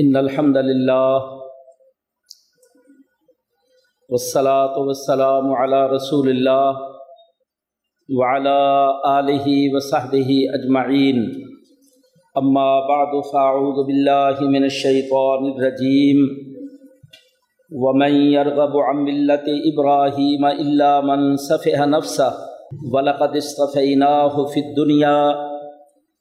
ان الحمد لله والصلاة والسلام على رسول الله وعلى آله وصحبه أجمعين أما بعد فأعوذ بالله من الشيطان الرجيم ومن يرغب عن ملة إبراهيم إلا من سفه نفسه ولقد اصطفيناه في الدنيا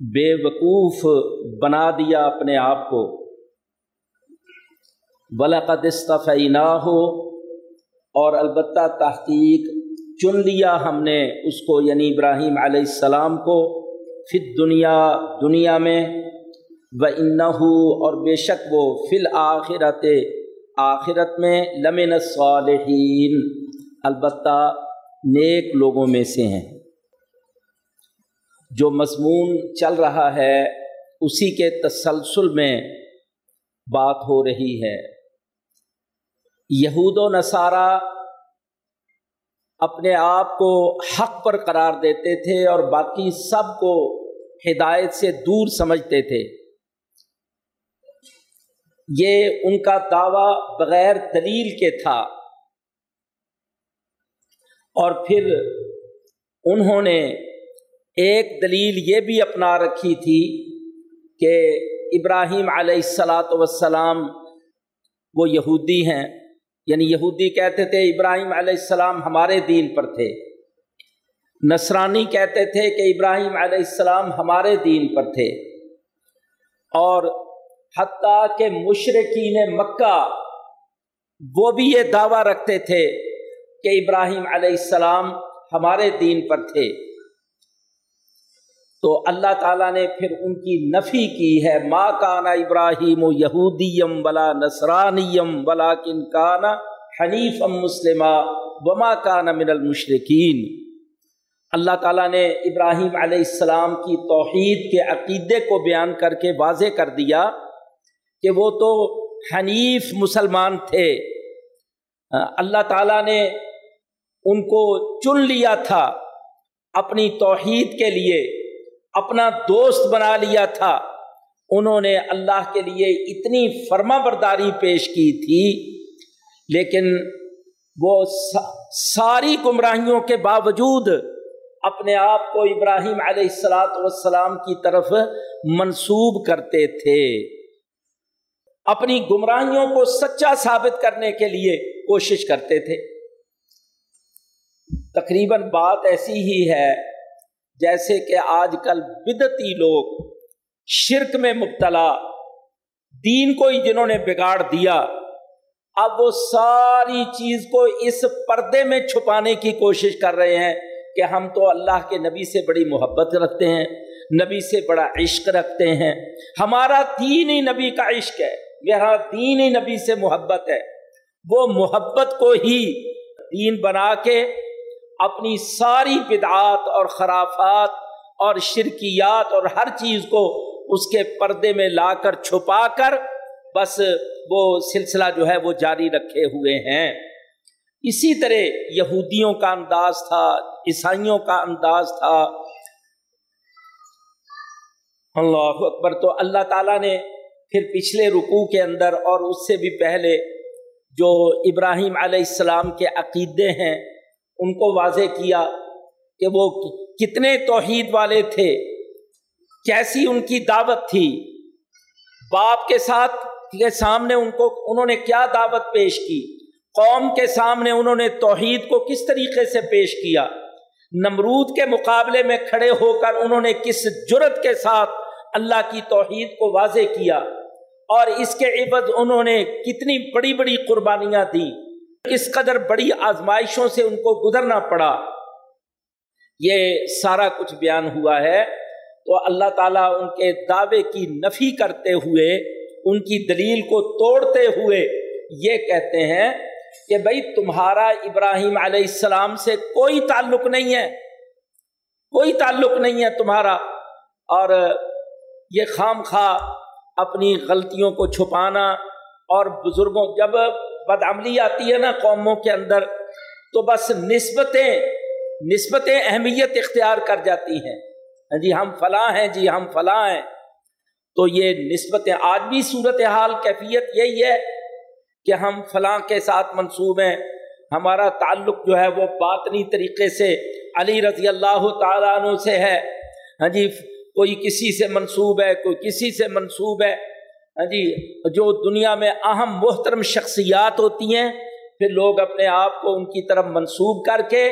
بے وقوف بنا دیا اپنے آپ کو۔ بلاقد استفینا ہو اور البتہ تحقیق چن لیا ہم نے اس کو یعنی ابراہیم علیہ السلام کو فت دنیا دنیا میں۔ و انہو اور بے شک وہ فل آخرت آخرت میں لمن صالحین البتہ نیک لوگوں میں سے ہیں۔ جو مضمون چل رہا ہے، اسی کے تسلسل میں بات ہو رہی ہے۔ یہود و نصارہ اپنے آپ کو حق پر قرار دیتے تھے اور باقی سب کو ہدایت سے دور سمجھتے تھے۔ یہ ان کا دعویٰ بغیر دلیل کے تھا۔ اور پھر انہوں نے ایک دلیل یہ بھی اپنا رکھی تھی کہ ابراہیم علیہ السلاۃ وسلام وہ یہودی ہیں۔ یعنی یہودی کہتے تھے ابراہیم علیہ السلام ہمارے دین پر تھے۔ نصرانی کہتے تھے کہ ابراہیم علیہ السلام ہمارے دین پر تھے۔ اور حتیٰ کہ مشرقین مکہ وہ بھی یہ دعویٰ رکھتے تھے کہ ابراہیم علیہ السلام ہمارے دین پر تھے۔ تو اللہ تعالیٰ نے پھر ان کی نفی کی ہے، ما کانا ابراہیم و یہودیم ولا نسرانیم ولا کن کانا حنیف ام مسلمہ وما کانا من المشرقین اللہ تعالیٰ نے ابراہیم علیہ السلام کی توحید کے عقیدے کو بیان کر کے واضح کر دیا کہ وہ تو حنیف مسلمان تھے۔ اللہ تعالیٰ نے ان کو چن لیا تھا اپنی توحید کے لیے۔ اپنا دوست بنا لیا تھا۔ انہوں نے اللہ کے لیے اتنی فرما برداری پیش کی تھی، لیکن وہ ساری گمراہیوں کے باوجود اپنے آپ کو ابراہیم علیہ السلاۃ والسلام کی طرف منسوب کرتے تھے۔ اپنی گمراہیوں کو سچا ثابت کرنے کے لیے کوشش کرتے تھے۔ تقریباً بات ایسی ہی ہے جیسے کہ آج کل بدتی لوگ شرک میں مبتلا، دین کو ہی جنہوں نے بگاڑ دیا، اب وہ ساری چیز کو اس پردے میں چھپانے کی کوشش کر رہے ہیں کہ ہم تو اللہ کے نبی سے بڑی محبت رکھتے ہیں، نبی سے بڑا عشق رکھتے ہیں۔ ہمارا دین ہی نبی کا عشق ہے یہاں دین ہی نبی سے محبت ہے۔ وہ محبت کو ہی دین بنا کے اپنی ساری بدعات اور خرافات اور شرکیات اور ہر چیز کو اس کے پردے میں لا کر چھپا کر بس وہ سلسلہ جو ہے وہ جاری رکھے ہوئے ہیں۔ اسی طرح یہودیوں کا انداز تھا، عیسائیوں کا انداز تھا۔ اللہ اکبر، تو اللہ تعالیٰ نے پھر پچھلے رکوع کے اندر اور اس سے بھی پہلے جو ابراہیم علیہ السلام کے عقیدے ہیں ان کو واضح کیا کہ وہ کتنے توحید والے تھے، کیسی ان کی دعوت تھی۔ باپ کے ساتھ کے سامنے ان کو، انہوں نے کیا دعوت پیش کی؟ قوم کے سامنے انہوں نے توحید کو کس طریقے سے پیش کیا؟ نمرود کے مقابلے میں کھڑے ہو کر انہوں نے کس جرت کے ساتھ اللہ کی توحید کو واضح کیا؟ اور اس کے عبد انہوں نے کتنی بڑی بڑی قربانیاں دیں۔ کس قدر بڑی آزمائشوں سے ان کو گزرنا پڑا۔ یہ سارا کچھ بیان ہوا ہے۔ تو اللہ تعالیٰ ان کے دعوے کی نفی کرتے ہوئے، ان کی دلیل کو توڑتے ہوئے یہ کہتے ہیں کہ بھائی تمہارا ابراہیم علیہ السلام سے کوئی تعلق نہیں ہے۔ کوئی تعلق نہیں ہے تمہارا۔ اور یہ خام خواہ اپنی غلطیوں کو چھپانا اور بزرگوں، جب بدعملی آتی ہے نا قوموں کے اندر، تو بس نسبتیں نسبتیں اہمیت اختیار کر جاتی ہیں۔ ہاں جی ہم فلاں ہیں جی ہم فلاں ہیں۔ تو یہ نسبتیں، آج بھی صورت حال کیفیت یہی ہے کہ ہم فلاں کے ساتھ منسوب ہیں۔ ہمارا تعلق جو ہے وہ باطنی طریقے سے علی رضی اللہ تعالیٰ عنہ سے ہے۔ ہاں جی کوئی کسی سے منسوب ہے، کوئی کسی سے منسوب ہے۔ ہاں جی جو دنیا میں اہم محترم شخصیات ہوتی ہیں، پھر لوگ اپنے آپ کو ان کی طرف منسوب کر کے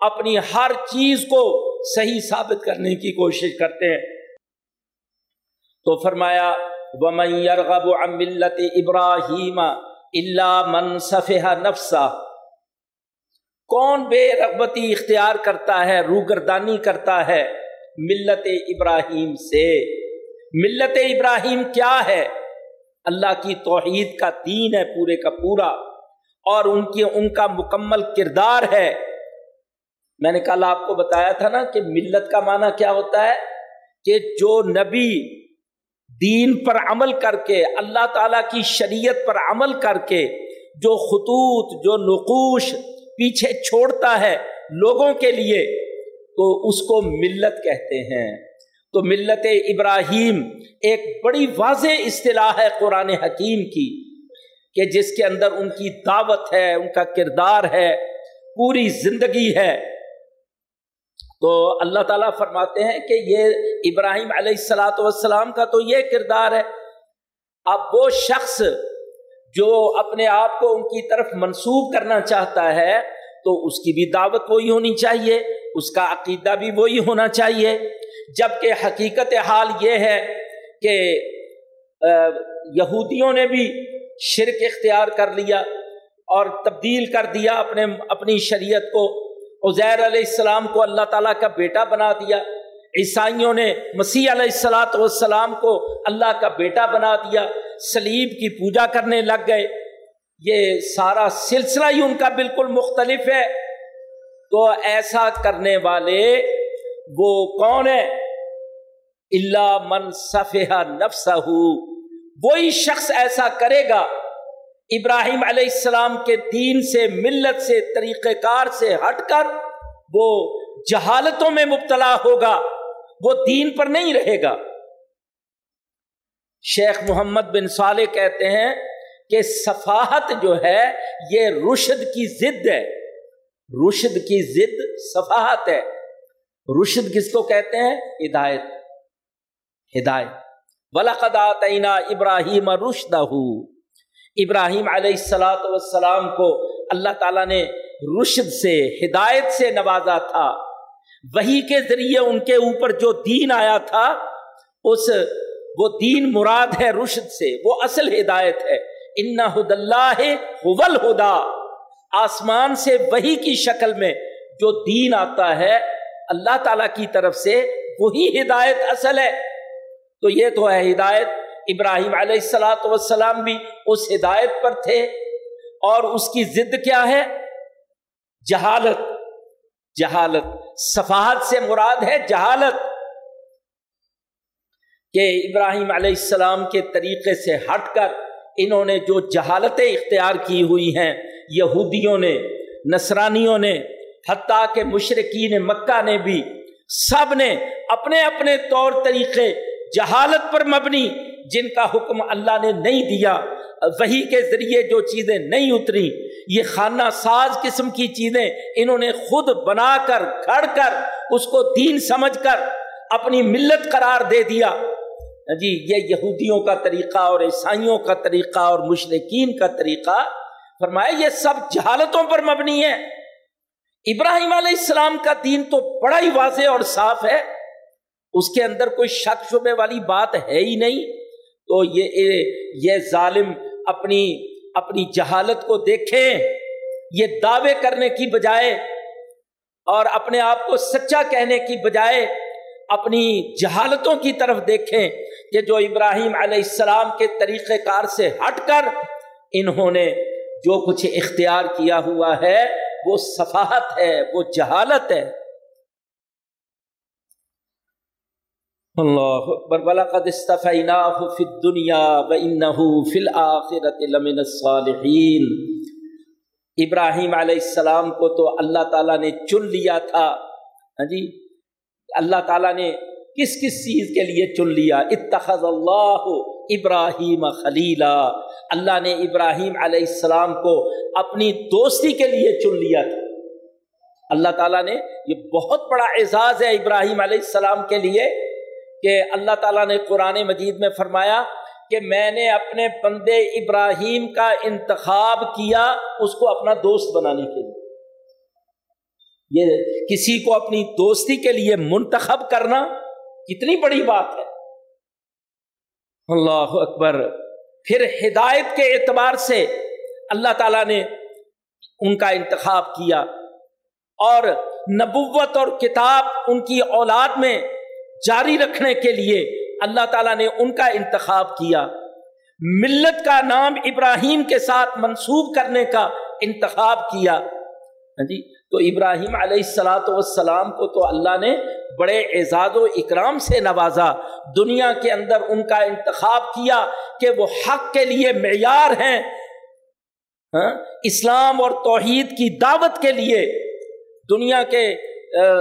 اپنی ہر چیز کو صحیح ثابت کرنے کی کوشش کرتے ہیں۔ تو فرمایا، وَمَن يَرْغَبُ عَن مِلَّةِ إِبْرَاهِيمَ إِلَّا مَن صَفِحَ نَفْسَهُ۔ کون بے رغبتی اختیار کرتا ہے، روگردانی کرتا ہے ملت ابراہیم سے؟ ملت ابراہیم کیا ہے؟ اللہ کی توحید کا دین ہے پورے کا پورا اور ان کی ان کا مکمل کردار ہے۔ میں نے کل آپ کو بتایا تھا نا کہ ملت کا معنی کیا ہوتا ہے کہ جو نبی دین پر عمل کر کے، اللہ تعالی کی شریعت پر عمل کر کے جو خطوط، جو نقوش پیچھے چھوڑتا ہے لوگوں کے لیے، تو اس کو ملت کہتے ہیں۔ تو ملت ابراہیم ایک بڑی واضح اصطلاح ہے قرآن حکیم کی کہ جس کے اندر ان کی دعوت ہے، ان کا کردار ہے، پوری زندگی ہے۔ تو اللہ تعالیٰ فرماتے ہیں کہ یہ ابراہیم علیہ السلاۃ والسلام کا تو یہ کردار ہے۔ اب وہ شخص جو اپنے آپ کو ان کی طرف منسوخ کرنا چاہتا ہے، تو اس کی بھی دعوت وہی ہونی چاہیے، اس کا عقیدہ بھی وہی ہونا چاہیے۔ جبکہ حقیقت حال یہ ہے کہ یہودیوں نے بھی شرک اختیار کر لیا اور تبدیل کر دیا اپنے، اپنی شریعت کو۔ عزیر علیہ السلام کو اللہ تعالیٰ کا بیٹا بنا دیا۔ عیسائیوں نے مسیح علیہ السلاۃ والسلام کو اللہ کا بیٹا بنا دیا۔ سلیب کی پوجا کرنے لگ گئے۔ یہ سارا سلسلہ ہی ان کا بالکل مختلف ہے۔ تو ایسا کرنے والے وہ کون ہے؟ اللہ من صفحہ نفسہ وہی شخص ایسا کرے گا، ابراہیم علیہ السلام کے دین سے، ملت سے، طریقہ کار سے ہٹ کر وہ جہالتوں میں مبتلا ہوگا۔ وہ دین پر نہیں رہے گا۔ شیخ محمد بن صالح کہتے ہیں کہ صفاحت جو ہے، یہ رشد کی ضد ہے۔ رشد کی ضد صفاحت ہے۔ رشد کس کو کہتے ہیں؟ ہدایت۔ ہدایت۔ بلاقداتینہ ابراہیم رشدہ ابراہیم علیہ السلاۃ والسلام کو اللہ تعالیٰ نے رشد سے، ہدایت سے نوازا تھا۔ وہی کے ذریعے ان کے اوپر جو دین آیا تھا، اس، وہ دین مراد ہے رشد سے، وہ اصل ہدایت ہے۔ ان ہد اللہ حول ہدا آسمان سے وہی کی شکل میں جو دین آتا ہے اللہ تعالی کی طرف سے وہی ہدایت اصل ہے۔ تو یہ تو ہے ہدایت۔ ابراہیم علیہ السلاۃ والسلام بھی اس ہدایت پر تھے۔ اور اس کی ضد کیا ہے؟ جہالت۔ جہالت۔ صفحت سے مراد ہے جہالت۔ کہ ابراہیم علیہ السلام کے طریقے سے ہٹ کر انہوں نے جو جہالتیں اختیار کی ہوئی ہیں، یہودیوں نے، نصرانیوں نے حتیٰ کہ مشرقین مکہ نے بھی سب نے اپنے اپنے طور طریقے جہالت پر مبنی جن کا حکم اللہ نے نہیں دیا، وہی کے ذریعے جو چیزیں نہیں اتری، یہ خانہ ساز قسم کی چیزیں انہوں نے خود بنا کر، گھڑ کر، اس کو دین سمجھ کر اپنی ملت قرار دے دیا۔ جی یہ یہودیوں کا طریقہ اور عیسائیوں کا طریقہ اور مشرقین کا طریقہ، فرمایا یہ سب جہالتوں پر مبنی ہے ابراہیم علیہ السلام کا دین تو بڑا ہی واضح اور صاف ہے۔ اس کے اندر کوئی شک شبے والی بات ہے ہی نہیں۔ تو یہ یہ ظالم اپنی اپنی جہالت کو دیکھیں۔ یہ دعوے کرنے کی بجائے اور اپنے آپ کو سچا کہنے کی بجائے اپنی جہالتوں کی طرف دیکھیں کہ جو ابراہیم علیہ السلام کے طریقہ کار سے ہٹ کر انہوں نے جو کچھ اختیار کیا ہوا ہے وہ صفاحت ہے، وہ جہالت ہے۔ اللہ اکبر۔ ولقد استفیناہ فی الدنیا وانہ فی الاخرۃ لمن الصالحین ابراہیم علیہ السلام کو تو اللہ تعالیٰ نے چن لیا تھا۔ ہاں جی اللہ تعالیٰ نے کس کس چیز کے لیے چن لیا؟ اتخذ اللہ ابراہیم خلیلا اللہ نے ابراہیم علیہ السلام کو اپنی دوستی کے لیے چن لیا تھا۔ اللہ تعالیٰ نے، یہ بہت بڑا اعزاز ہے ابراہیم علیہ السلام کے لیے کہ اللہ تعالیٰ نے قرآن مجید میں فرمایا کہ میں نے اپنے بندے ابراہیم کا انتخاب کیا اس کو اپنا دوست بنانے کے لیے۔ یہ کسی کو اپنی دوستی کے لیے منتخب کرنا کتنی بڑی بات ہے۔ اللہ اکبر۔ پھر ہدایت کے اعتبار سے اللہ تعالیٰ نے ان کا انتخاب کیا اور نبوت اور کتاب ان کی اولاد میں جاری رکھنے کے لیے اللہ تعالیٰ نے ان کا انتخاب کیا۔ ملت کا نام ابراہیم کے ساتھ منسوب کرنے کا انتخاب کیا۔ ہاں جی تو ابراہیم علیہ السلاۃ والسلام کو تو اللہ نے بڑے اعزاز و اکرام سے نوازا۔ دنیا کے اندر ان کا انتخاب کیا کہ وہ حق کے لیے معیار ہیں۔ ہاں؟ اسلام اور توحید کی دعوت کے لیے، دنیا کے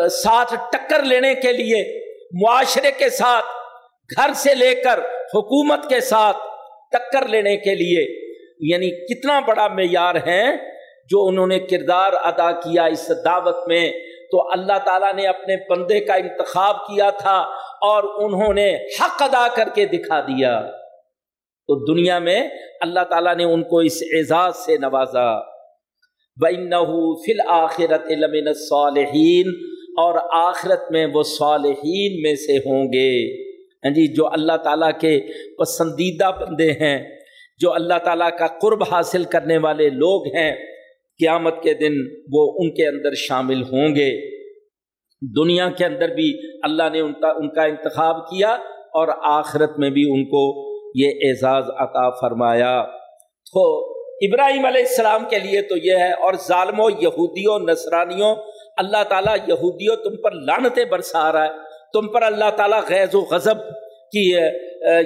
ساتھ ٹکر لینے کے لیے، معاشرے کے ساتھ، گھر سے لے کر حکومت کے ساتھ ٹکر لینے کے لیے۔ یعنی کتنا بڑا معیار ہے جو انہوں نے کردار ادا کیا اس دعوت میں، تو اللہ تعالیٰ نے اپنے بندے کا انتخاب کیا تھا اور انہوں نے حق ادا کر کے دکھا دیا۔ تو دنیا میں اللہ تعالیٰ نے ان کو اس اعزاز سے نوازا۔ فل آخرت لمن صالحین اور آخرت میں وہ صالحین میں سے ہوں گے۔ ہاں جی جو اللہ تعالیٰ کے پسندیدہ بندے ہیں، جو اللہ تعالیٰ کا قرب حاصل کرنے والے لوگ ہیں قیامت کے دن وہ ان کے اندر شامل ہوں گے۔ دنیا کے اندر بھی اللہ نے ان کا ان کا انتخاب کیا اور آخرت میں بھی ان کو یہ اعزاز عطا فرمایا۔ تو ابراہیم علیہ السلام کے لیے تو یہ ہے، اور ظالموں، یہودیوں، نصرانیوں، اللہ تعالیٰ یہودیوں، تم پر لانتیں برسا رہا ہے۔ تم پر اللہ تعالیٰ غیظ و غضب کی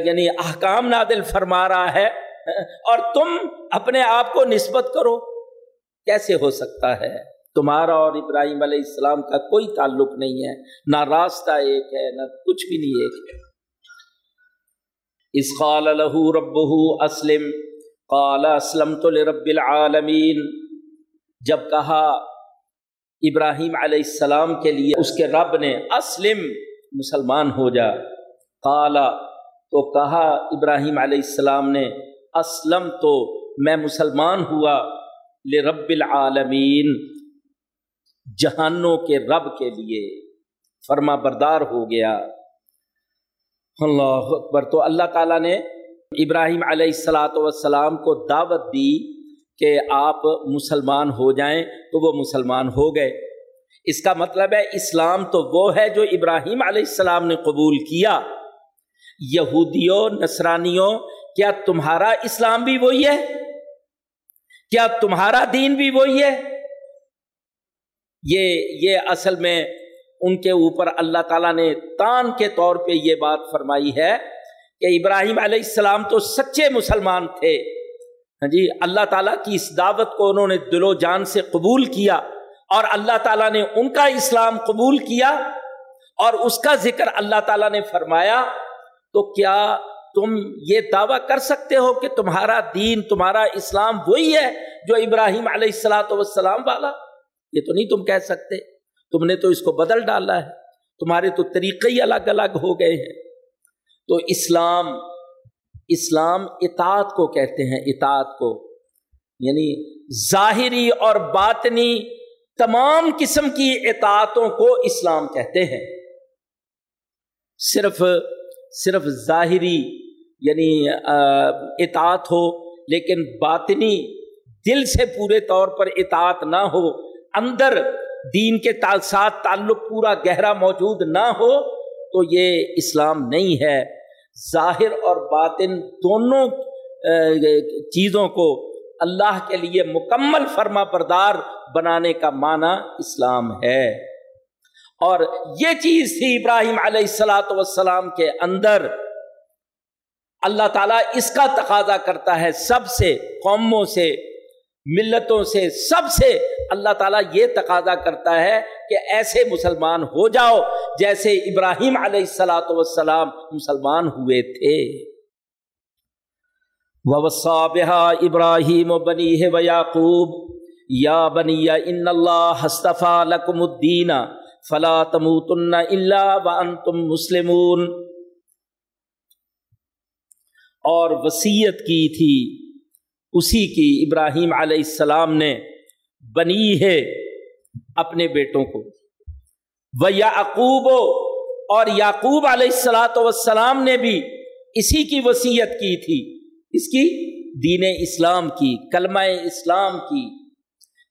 یعنی احکام نادل فرما رہا ہے۔ اور تم اپنے آپ کو نسبت کرو۔ کیسے ہو سکتا ہے؟ تمہارا اور ابراہیم علیہ السلام کا کوئی تعلق نہیں ہے، نہ راستہ ایک ہے، نہ کچھ بھی نہیں ایک ہے۔ اس قال له ربه اسلم، قال اسلمت لرب العالمین۔ جب کہا ابراہیم علیہ السلام کے لیے اس کے رب نے اسلم، مسلمان ہو جا۔ کالا تو کہا ابراہیم علیہ السلام نے، اسلم تو میں مسلمان ہوا۔ لے رب العالمین جہانوں کے رب کے لیے فرما بردار ہو گیا۔ اللہ اکبر۔ تو اللہ تعالیٰ نے ابراہیم علیہ السلاۃ والسلام کو دعوت دی کہ آپ مسلمان ہو جائیں، تو وہ مسلمان ہو گئے۔ اس کا مطلب ہے اسلام تو وہ ہے جو ابراہیم علیہ السلام نے قبول کیا۔ یہودیوں، نصرانیوں، کیا تمہارا اسلام بھی وہی ہے؟ کیا تمہارا دین بھی وہی ہے؟ یہ یہ اصل میں ان کے اوپر اللہ تعالیٰ نے تان کے طور پہ یہ بات فرمائی ہے کہ ابراہیم علیہ السلام تو سچے مسلمان تھے۔ ہاں جی اللہ تعالیٰ کی اس دعوت کو انہوں نے دل و جان سے قبول کیا اور اللہ تعالیٰ نے ان کا اسلام قبول کیا اور اس کا ذکر اللہ تعالیٰ نے فرمایا۔ تو کیا تم یہ دعویٰ کر سکتے ہو کہ تمہارا دین، تمہارا اسلام وہی ہے جو ابراہیم علیہ السلاۃ والسلام والا۔ یہ تو نہیں تم کہہ سکتے۔ تم نے تو اس کو بدل ڈالا ہے۔ تمہارے تو طریقے ہی الگ الگ ہو گئے ہیں۔ تو اسلام اسلام اطاعت کو کہتے ہیں، اطاعت کو۔ یعنی ظاہری اور باطنی تمام قسم کی اطاعتوں کو اسلام کہتے ہیں۔ صرف صرف ظاہری یعنی اطاعت ہو، لیکن باطنی دل سے پورے طور پر اطاعت نہ ہو، اندر دین کے ساتھ تعلق پورا گہرا موجود نہ ہو، تو یہ اسلام نہیں ہے۔ ظاہر اور باطن دونوں چیزوں کو اللہ کے لیے مکمل فرما بردار بنانے کا معنی اسلام ہے۔ اور یہ چیز تھی ابراہیم علیہ السلاۃ وسلام کے اندر۔ اللہ تعالیٰ اس کا تقاضا کرتا ہے سب سے، قوموں سے، ملتوں سے، سب سے۔ اللہ تعالیٰ یہ تقاضا کرتا ہے کہ ایسے مسلمان ہو جاؤ جیسے ابراہیم علیہ السلاۃ وسلام مسلمان ہوئے تھے۔ ابراہیم و بنی ہے و یعقوب یا بنی ان اللہ لکم الدین فلا تموتن اللہ و انتم مسلمون۔ اور وسیعت کی تھی۔ اسی کی ابراہیم علیہ السلام نے بنی ہے اپنے بیٹوں کو۔ وہ یعقوب اور یعقوب علیہ السلاۃ وسلام نے بھی اسی کی وسیعت کی تھی۔ اس کی دین اسلام کی، کلمہ اسلام کی،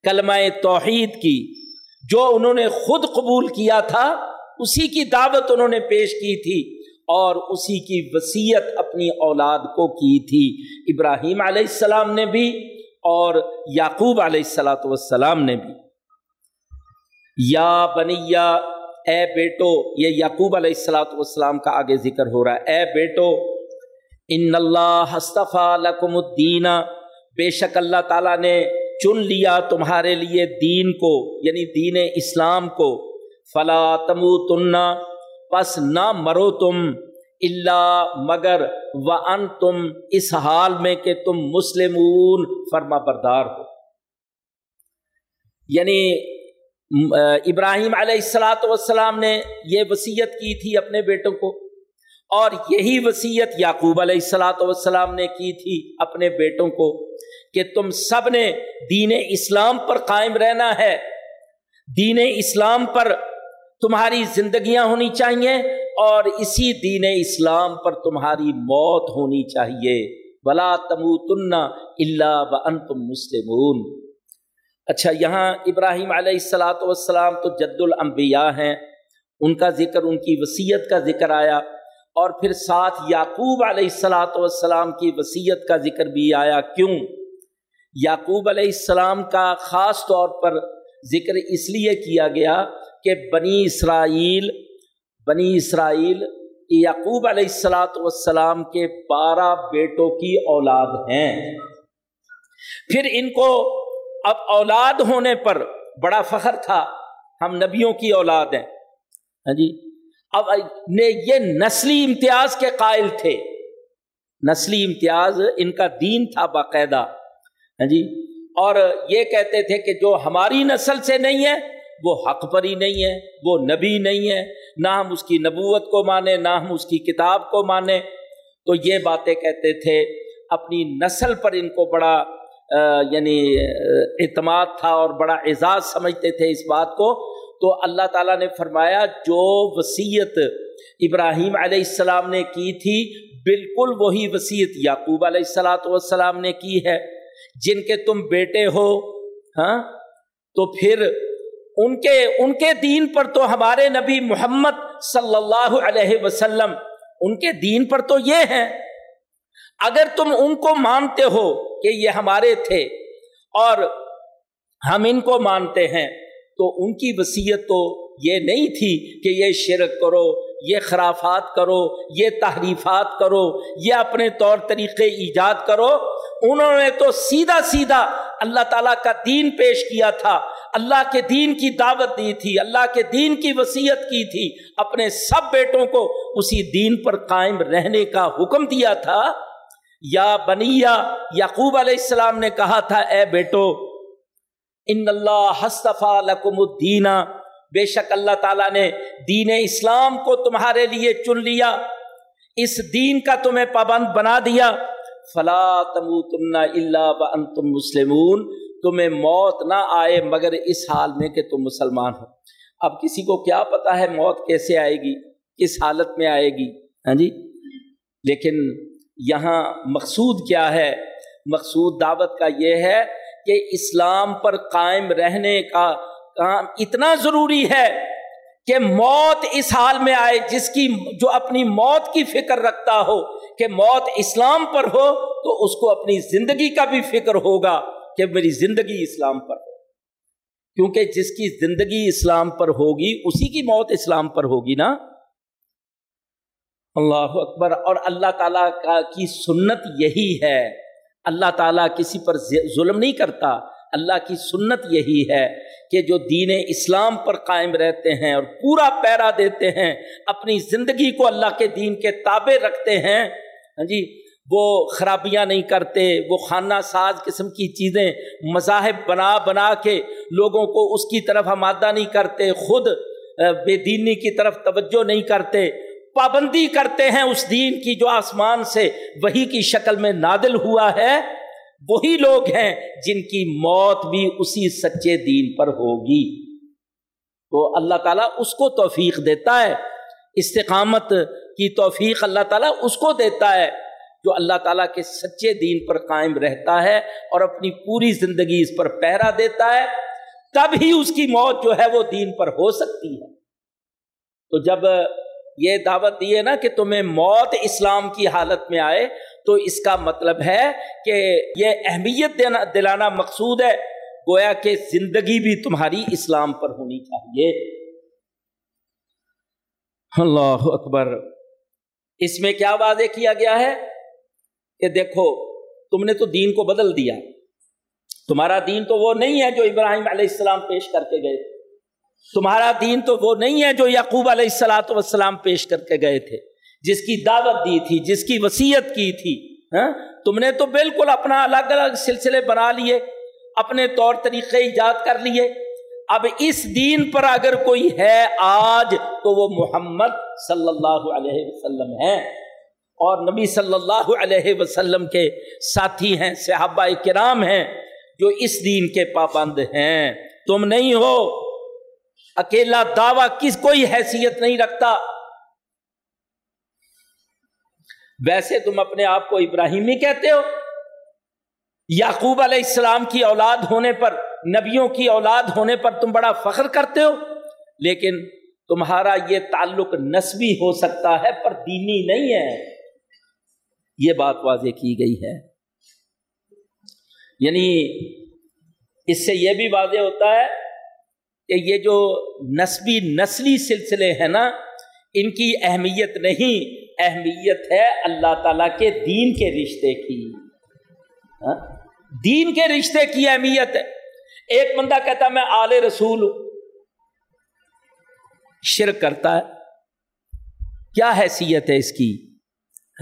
کلمہ توحید کی۔ جو انہوں نے خود قبول کیا تھا، اسی کی دعوت انہوں نے پیش کی تھی۔ اور اسی کی وسیعت اپنی اولاد کو کی تھی۔ ابراہیم علیہ السلام نے بھی اور یعقوب علیہ السلاۃ والسلام نے بھی۔ یا بنیا اے بیٹو، یہ یعقوب علیہ السلاۃ والسلام کا آگے ذکر ہو رہا ہے۔ اے بیٹو، ان اللہ لکم الدین۔ بے شک اللہ تعالیٰ نے چن لیا تمہارے لیے دین کو یعنی دین اسلام کو۔ فلا تمو تننا پس نہ مرو تم اللہ مگر و ان تم اس حال میں کہ تم مسلمون فرما بردار ہو۔ یعنی ابراہیم علیہ السلاۃ والسلام نے یہ وسیعت کی تھی اپنے بیٹوں کو، اور یہی وسیعت یعقوب علیہ السلاۃ والسلام نے کی تھی اپنے بیٹوں کو کہ تم سب نے دین اسلام پر قائم رہنا ہے۔ دین اسلام پر تمہاری زندگیاں ہونی چاہیے اور اسی دین اسلام پر تمہاری موت ہونی چاہیے۔ بلا تمو تن اللہ و تم مسلمون۔ اچھا یہاں ابراہیم علیہ السلاۃ والسلام تو جد الانبیاء ہیں۔ ان کا ذکر، ان کی وسیعت کا ذکر آیا۔ اور پھر ساتھ یعقوب علیہ السلاۃ والسلام کی وسیعت کا ذکر بھی آیا۔ کیوں؟ یعقوب علیہ السلام کا خاص طور پر ذکر اس لیے کیا گیا کہ بنی اسرائیل بنی اسرائیل یعقوب علیہ السلاۃ والسلام کے بارہ بیٹوں کی اولاد ہیں۔ پھر ان کو اب اولاد ہونے پر بڑا فخر تھا، ہم نبیوں کی اولاد ہیں۔ ہاں جی۔ اب نے یہ نسلی امتیاز کے قائل تھے۔ نسلی امتیاز ان کا دین تھا باقاعدہ۔ ہاں جی۔ اور یہ کہتے تھے کہ جو ہماری نسل سے نہیں ہے وہ حق پر ہی نہیں ہے، وہ نبی نہیں ہے، نہ ہم اس کی نبوت کو مانیں، نہ ہم اس کی کتاب کو مانیں۔ تو یہ باتیں کہتے تھے، اپنی نسل پر ان کو بڑا یعنی اعتماد تھا اور بڑا اعزاز سمجھتے تھے اس بات کو۔ تو اللہ تعالیٰ نے فرمایا، جو وسیعت ابراہیم علیہ السلام نے کی تھی، بالکل وہی وسیعت یعقوب علیہ السلاۃ والسلام نے کی ہے۔ جن کے تم بیٹے ہو ہاں تو پھر ان کے ان کے دین پر تو ہمارے نبی محمد صلی اللہ علیہ وسلم، ان کے دین پر تو یہ ہے اگر تم ان کو مانتے ہو کہ یہ ہمارے تھے اور ہم ان کو مانتے ہیں، تو ان کی وسیعت تو یہ نہیں تھی کہ یہ شرک کرو، یہ خرافات کرو، یہ تحریفات کرو، یہ اپنے طور طریقے ایجاد کرو۔ انہوں نے تو سیدھا سیدھا اللہ تعالیٰ کا دین پیش کیا تھا۔ اللہ کے دین کی دعوت دی تھی، اللہ کے دین کی وسیعت کی تھی، اپنے سب بیٹوں کو اسی دین پر قائم رہنے کا حکم دیا تھا۔ یا بنیا یعقوب علیہ السلام نے کہا تھا، اے بیٹو، ان اللہ لکم الدین۔ بے شک اللہ تعالیٰ نے دین اسلام کو تمہارے لیے چن لیا، اس دین کا تمہیں پابند بنا دیا۔ فلا تم اللہ تم مسلمون۔ تمہیں موت نہ آئے، مگر اس حال میں کہ تم مسلمان ہو۔ اب کسی کو کیا پتا ہے موت کیسے آئے گی، کس حالت میں آئے گی؟ ہاں جی؟ لیکن یہاں مقصود کیا ہے؟ مقصود دعوت کا یہ ہے کہ اسلام پر قائم رہنے کا کام اتنا ضروری ہے کہ موت اس حال میں آئے جس کی، جو اپنی موت کی فکر رکھتا ہو کہ موت اسلام پر ہو تو اس کو اپنی زندگی کا بھی فکر ہوگا۔ کہ میری زندگی اسلام پر ہو۔ کیونکہ جس کی زندگی اسلام پر ہوگی، اسی کی موت اسلام پر ہوگی نا۔ اللہ اکبر۔ اور اللہ تعالیٰ کا کی سنت یہی ہے۔ اللہ تعالیٰ کسی پر ظلم نہیں کرتا۔ اللہ کی سنت یہی ہے کہ جو دین اسلام پر قائم رہتے ہیں اور پورا پیرا دیتے ہیں، اپنی زندگی کو اللہ کے دین کے تابع رکھتے ہیں۔ ہاں جی وہ خرابیاں نہیں کرتے، وہ خانہ ساز قسم کی چیزیں مذاہب بنا بنا کے لوگوں کو اس کی طرف آمادہ نہیں کرتے، خود بے دینی کی طرف توجہ نہیں کرتے، پابندی کرتے ہیں اس دین کی جو آسمان سے وہی کی شکل میں نادل ہوا ہے۔ وہی لوگ ہیں جن کی موت بھی اسی سچے دین پر ہوگی۔ تو اللہ تعالیٰ اس کو توفیق دیتا ہے، استقامت کی توفیق اللہ تعالیٰ اس کو دیتا ہے۔ جو اللہ تعالیٰ کے سچے دین پر قائم رہتا ہے اور اپنی پوری زندگی اس پر پہرا دیتا ہے، تب ہی اس کی موت جو ہے وہ دین پر ہو سکتی ہے۔ تو جب یہ دعوت دی ہے نا کہ تمہیں موت اسلام کی حالت میں آئے، تو اس کا مطلب ہے کہ یہ اہمیت دینا، دلانا مقصود ہے۔ گویا کہ زندگی بھی تمہاری اسلام پر ہونی چاہیے۔ اللہ اکبر۔ اس میں کیا واضح کیا گیا ہے؟ کہ دیکھو، تم نے تو دین کو بدل دیا۔ تمہارا دین تو وہ نہیں ہے جو ابراہیم علیہ السلام پیش کر کے گئے۔ تمہارا دین تو وہ نہیں ہے جو یعقوب علیہ السلاۃ والسلام پیش کر کے گئے تھے۔ جس کی دعوت دی تھی، جس کی وسیعت کی تھی۔ ہاں؟ تم نے تو بالکل اپنا الگ الگ سلسلے بنا لیے، اپنے طور طریقے ایجاد کر لیے۔ اب اس دین پر اگر کوئی ہے آج، تو وہ محمد صلی اللہ علیہ وسلم ہے۔ اور نبی صلی اللہ علیہ وسلم کے ساتھی ہیں، صحابہ کرام ہیں جو اس دین کے پابند ہیں۔ تم نہیں ہو۔ اکیلا دعوی کس کوئی حیثیت نہیں رکھتا۔ ویسے تم اپنے آپ کو ابراہیمی کہتے ہو۔ یعقوب علیہ السلام کی اولاد ہونے پر، نبیوں کی اولاد ہونے پر تم بڑا فخر کرتے ہو۔ لیکن تمہارا یہ تعلق نسبی ہو سکتا ہے، پر دینی نہیں ہے۔ یہ بات واضح کی گئی ہے۔ یعنی اس سے یہ بھی واضح ہوتا ہے کہ یہ جو نسبی نسلی سلسلے ہیں نا، ان کی اہمیت نہیں، اہمیت ہے اللہ تعالی کے دین کے رشتے کی۔ ہاں؟ دین کے رشتے کی اہمیت ہے۔ ایک بندہ کہتا میں آل رسول ہوں۔ شرک کرتا ہے۔ کیا حیثیت ہے اس کی؟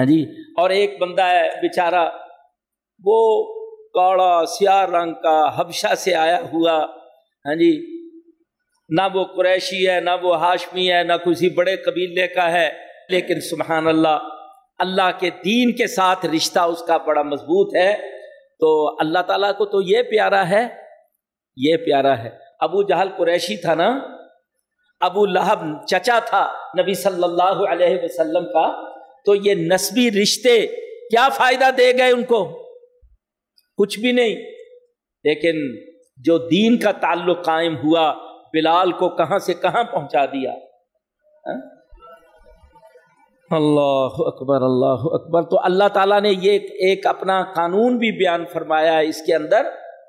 ہاں جی؟ اور ایک بندہ ہے بیچارہ، وہ کاڑا سیاہ رنگ کا حبشہ سے آیا ہوا ہاں جی؟ نہ وہ قریشی ہے، نہ وہ ہاشمی ہے، نہ کسی بڑے قبیلے کا ہے، لیکن سبحان اللہ اللہ کے دین کے ساتھ رشتہ اس کا بڑا مضبوط ہے۔ تو اللہ تعالیٰ کو تو یہ پیارا ہے، یہ پیارا ہے۔ ابو جہل قریشی تھا نا؟ ابو لہب چچا تھا نبی صلی اللہ علیہ وسلم کا۔ تو یہ نسبی رشتے کیا فائدہ دے گئے ان کو؟ کچھ بھی نہیں۔ لیکن جو دین کا تعلق قائم ہوا، بلال کو کہاں سے کہاں پہنچا دیا؟ ہاں؟ اللہ اکبر اللہ اکبر۔ تو اللہ تعالیٰ نے یہ ایک اپنا قانون بھی بیان فرمایا ہے اس کے اندر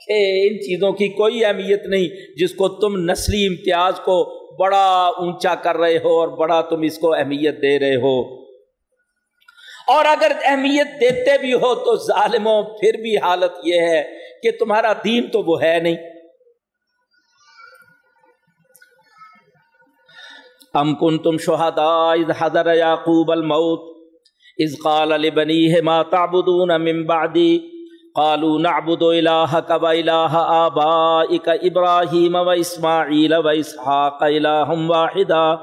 کہ ان چیزوں کی کوئی اہمیت نہیں، جس کو تم نسلی امتیاز کو بڑا اونچا کر رہے ہو اور بڑا تم اس کو اہمیت دے رہے ہو۔ اور اگر اہمیت دیتے بھی ہو تو ظالموں پھر بھی حالت یہ ہے کہ تمہارا دین تو وہ ہے نہیں۔ ام کن تم شہدا اذ حضر یعقوب الموت، اذ قال لبنیہ ما تعبدون من بعدی، قالوا نعبد الہک و الہ آبائک ابراہیم و اسماعیل و اسحاق الہا واحدا،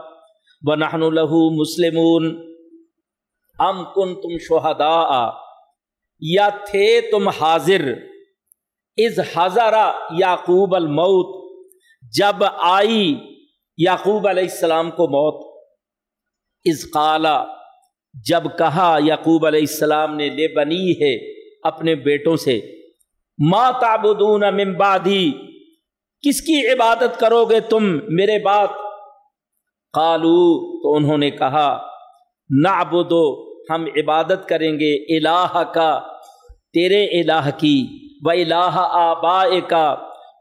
ونحن له مسلمون۔ ام کن تم شہدا یا تھے تم حاضر از حضر یعقوب الموت، جب آئی یعقوب علیہ السلام کو موت۔ از قالا جب کہا یعقوب علیہ السلام نے، لے بنی ہے اپنے بیٹوں سے، ما تعبدون من بعدی، کس کی عبادت کرو گے تم میرے بات؟ قالو، تو انہوں نے کہا، نعبدو ہم عبادت کریں گے الہ کا، تیرے الہ کی، و الہ آبا کا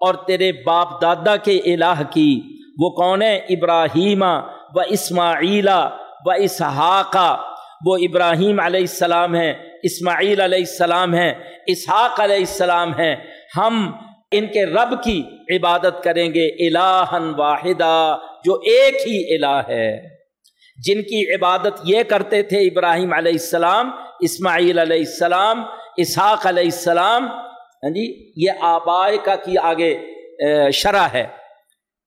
اور تیرے باپ دادا کے الہ کی۔ وہ کون ہے؟ ابراہیمہ و اسماعیلا و اسحاقہ وہ ابراہیم علیہ السلام ہیں، اسماعیل علیہ السلام ہیں، اسحاق علیہ السلام ہیں۔ ہم ان کے رب کی عبادت کریں گے الہن واحدہ، جو ایک ہی الہ ہے۔ جن کی عبادت یہ کرتے تھے ابراہیم علیہ السلام، اسماعیل علیہ السلام، اسحاق علیہ السلام ہاں جی یہ آبائے کا کی آگے شرح ہے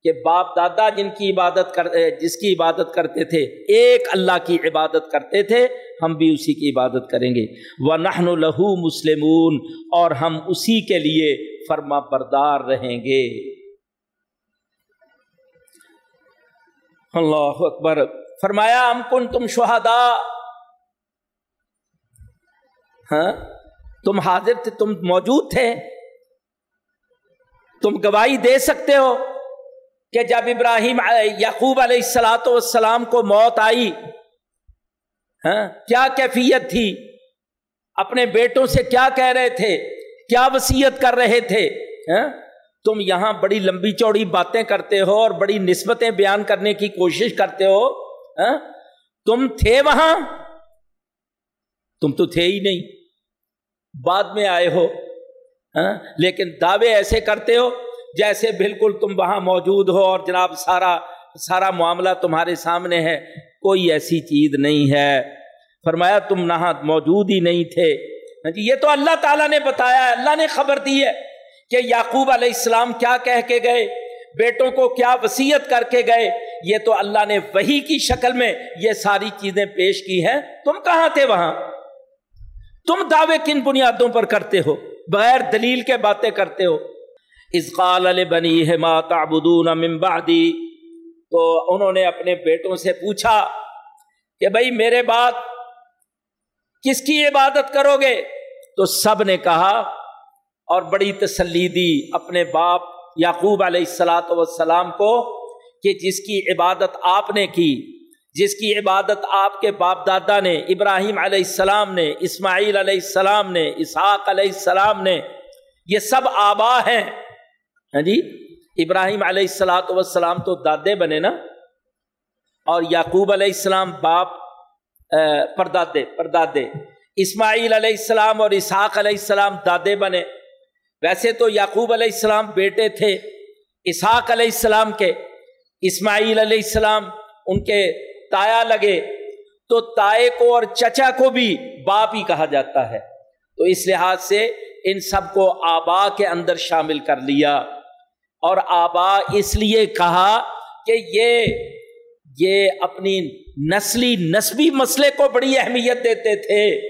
کہ باپ دادا جن کی عبادت کر جس کی عبادت کرتے تھے، ایک اللہ کی عبادت کرتے تھے، ہم بھی اسی کی عبادت کریں گے۔ وہ نہن لہو مسلمون، اور ہم اسی کے لیے فرما بردار رہیں گے۔ اللہ اکبر۔ فرمایا، ہم کن تم شہادا ہاں؟ تم حاضر تھے، تم موجود تھے۔ تم گواہی دے سکتے ہو کہ جب ابراہیم یعقوب علیہ السلاۃ والسلام کو موت آئی ہاں؟ کیا کیفیت تھی؟ اپنے بیٹوں سے کیا کہہ رہے تھے؟ کیا وسیعت کر رہے تھے؟ ہاں؟ تم یہاں بڑی لمبی چوڑی باتیں کرتے ہو اور بڑی نسبتیں بیان کرنے کی کوشش کرتے ہو۔ تم تھے وہاں؟ تم تو تھے ہی نہیں۔ بعد میں آئے ہو لیکن دعوے ایسے کرتے ہو جیسے بالکل تم وہاں موجود ہو اور جناب سارا سارا معاملہ تمہارے سامنے ہے۔ کوئی ایسی چیز نہیں ہے۔ فرمایا، تم نہ موجود ہی نہیں تھے۔ ہاں جی یہ تو اللہ تعالیٰ نے بتایا ہے۔ اللہ نے خبر دی ہے کہ یعقوب علیہ السلام کیا کہہ کے گئے، بیٹوں کو کیا وسیعت کر کے گئے۔ یہ تو اللہ نے وہی کی شکل میں یہ ساری چیزیں پیش کی ہیں۔ تم کہاں تھے وہاں؟ تم دعوے کن بنیادوں پر کرتے ہو؟ بغیر دلیل کے باتیں کرتے ہو؟ قال بنی ہے ماتا من بعدی۔ تو انہوں نے اپنے بیٹوں سے پوچھا کہ بھائی میرے بعد کس کی عبادت کرو گے؟ تو سب نے کہا اور بڑی تسلی دی اپنے باپ یعقوب علیہ السلاۃ وسلام کو کہ جس کی عبادت آپ نے کی، جس کی عبادت آپ کے باپ دادا نے، ابراہیم علیہ السلام نے، اسماعیل علیہ السلام نے، اسحاق علیہ السلام نے، یہ سب آبا ہیں۔ ہاں جی؟ ابراہیم علیہ السلاۃ وسلام تو دادے بنے نا۔ اور یعقوب علیہ السلام باپ پردادے پردادے۔ اسماعیل علیہ السلام اور اسحاق علیہ السلام دادے بنے۔ ویسے تو یعقوب علیہ السلام بیٹے تھے، اسحاق علیہ السلام کے۔ اسماعیل علیہ السلام ان کے تایا لگے تو تائے کو اور چچا کو بھی باپ ہی کہا جاتا ہے۔ تو اس لحاظ سے ان سب کو آبا کے اندر شامل کر لیا۔ اور آبا اس لیے کہا کہ یہ یہ اپنی نسلی، نسبی مسئلے کو بڑی اہمیت دیتے تھے۔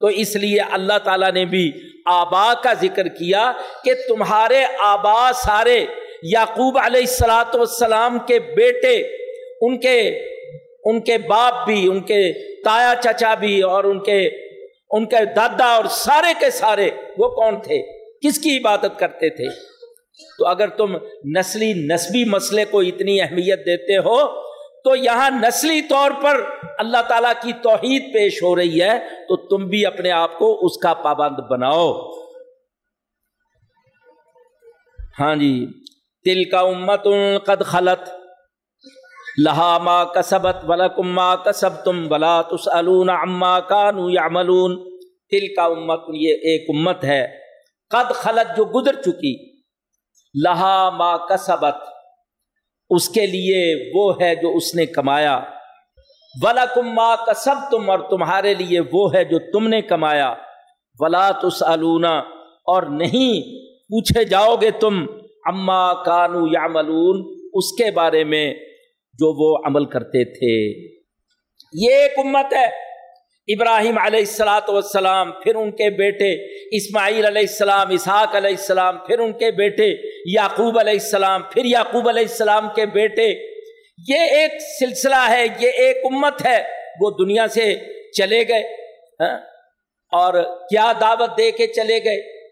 تو اس لیے اللہ تعالیٰ نے بھی آبا کا ذکر کیا کہ تمہارے آبا سارے یعقوب علیہ السلاۃ والسلام کے بیٹے، ان کے ان کے باپ بھی، ان کے تایا چچا بھی اور ان کے ان کے دادا اور سارے کے سارے، وہ کون تھے؟ کس کی عبادت کرتے تھے؟ تو اگر تم نسلی، نسبی مسئلے کو اتنی اہمیت دیتے ہو، تو یہاں نسلی طور پر اللہ تعالیٰ کی توحید پیش ہو رہی ہے، تو تم بھی اپنے آپ کو اس کا پابند بناؤ۔ ہاں جی تل کا امت قد خلط لہا ما کسبت ولکم ما کسب تم بلا تسألون عما کانو یعملون تل کا امت یہ ایک امت ہے. قد خلط جو گزر چکی. لہا ما کسبت اس کے لیے وہ ہے جو اس نے کمایا. ولا کم ماں کسب تم اور تمہارے لیے وہ ہے جو تم نے کمایا. ولا تسالونا اور نہیں پوچھے جاؤ گے تم. اما کانو یا اس کے بارے میں جو وہ عمل کرتے تھے۔ یہ ایک امت ہے۔ ابراہیم علیہ السلاۃ والسلام، پھر ان کے بیٹے۔ اسماعیل علیہ السلام، اسحاق علیہ السلام، پھر ان کے بیٹے۔ یعقوب علیہ السلام، پھر یعقوب علیہ السلام کے بیٹے۔ یہ ایک سلسلہ ہے، یہ ایک امت ہے۔ وہ دنیا سے چلے گئے ہاں؟ اور کیا دعوت دے کے چلے گئے۔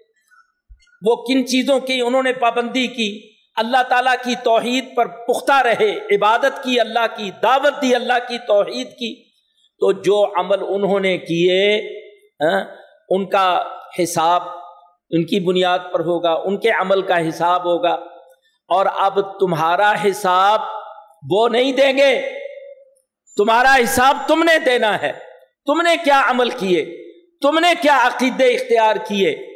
وہ کن چیزوں کی انہوں نے پابندی کی؟ اللہ تعالیٰ کی توحید پر پختہ رہے، عبادت کی اللہ کی، دعوت دی اللہ کی، توحید کی۔ تو جو عمل انہوں نے کیے ہاں، ان کا حساب ان کی بنیاد پر ہوگا، ان کے عمل کا حساب ہوگا۔ اور اب تمہارا حساب وہ نہیں دیں گے۔ تمہارا حساب تم نے دینا ہے۔ تم نے کیا عمل کیے؟ تم نے کیا عقیدے اختیار کیے؟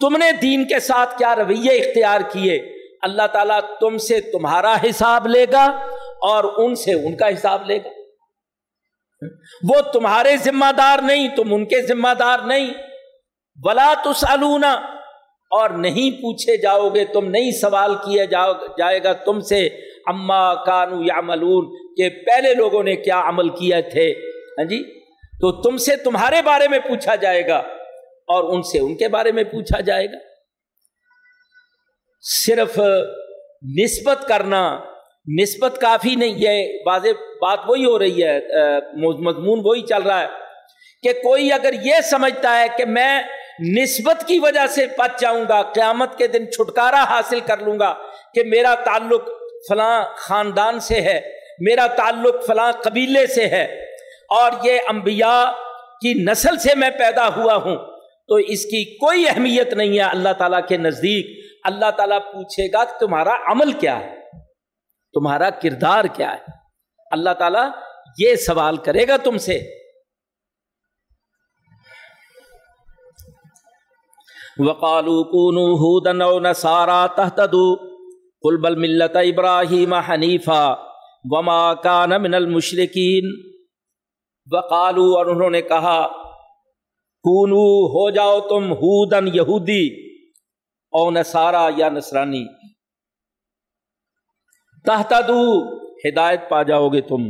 تم نے دین کے ساتھ کیا رویے اختیار کیے؟ اللہ تعالیٰ تم سے تمہارا حساب لے گا اور ان سے ان کا حساب لے گا۔ وہ تمہارے ذمہ دار نہیں، تم ان کے ذمہ دار نہیں۔ بلا تسالونا اور نہیں پوچھے جاؤ گے، تم نہیں سوال کیا جاؤ، جائے گا تم سے۔ اما کانو یا ملون کہ پہلے لوگوں نے کیا عمل کیا تھے؟ ہاں جی؟ تو تم سے تمہارے بارے میں پوچھا جائے گا۔ اور ان سے ان کے بارے میں پوچھا جائے گا۔ صرف نسبت کرنا نسبت کافی نہیں ہے واضح بات وہی ہو رہی ہے مضمون وہی چل رہا ہے کہ کوئی اگر یہ سمجھتا ہے کہ میں نسبت کی وجہ سے بچ جاؤں گا، قیامت کے دن چھٹکارا حاصل کر لوں گا کہ میرا تعلق فلاں خاندان سے ہے، میرا تعلق فلاں قبیلے سے ہے اور یہ انبیاء کی نسل سے میں پیدا ہوا ہوں۔ تو اس کی کوئی اہمیت نہیں ہے اللہ تعالیٰ کے نزدیک۔ اللہ تعالیٰ پوچھے گا کہ تمہارا عمل کیا ہے؟ تمہارا کردار کیا ہے؟ اللہ تعالیٰ یہ سوال کرے گا تم سے۔ وقالو کونو ہودن او نسارا تہتدو قل بل ملت ابراہیم حنیفہ وما کان من المشرکین۔ وقالو اور انہوں نے کہا کونو، ہو جاؤ تم ہودن یہودی او نسارا یا نسرانی تہتدو ہدایت پا جاؤ گے تم۔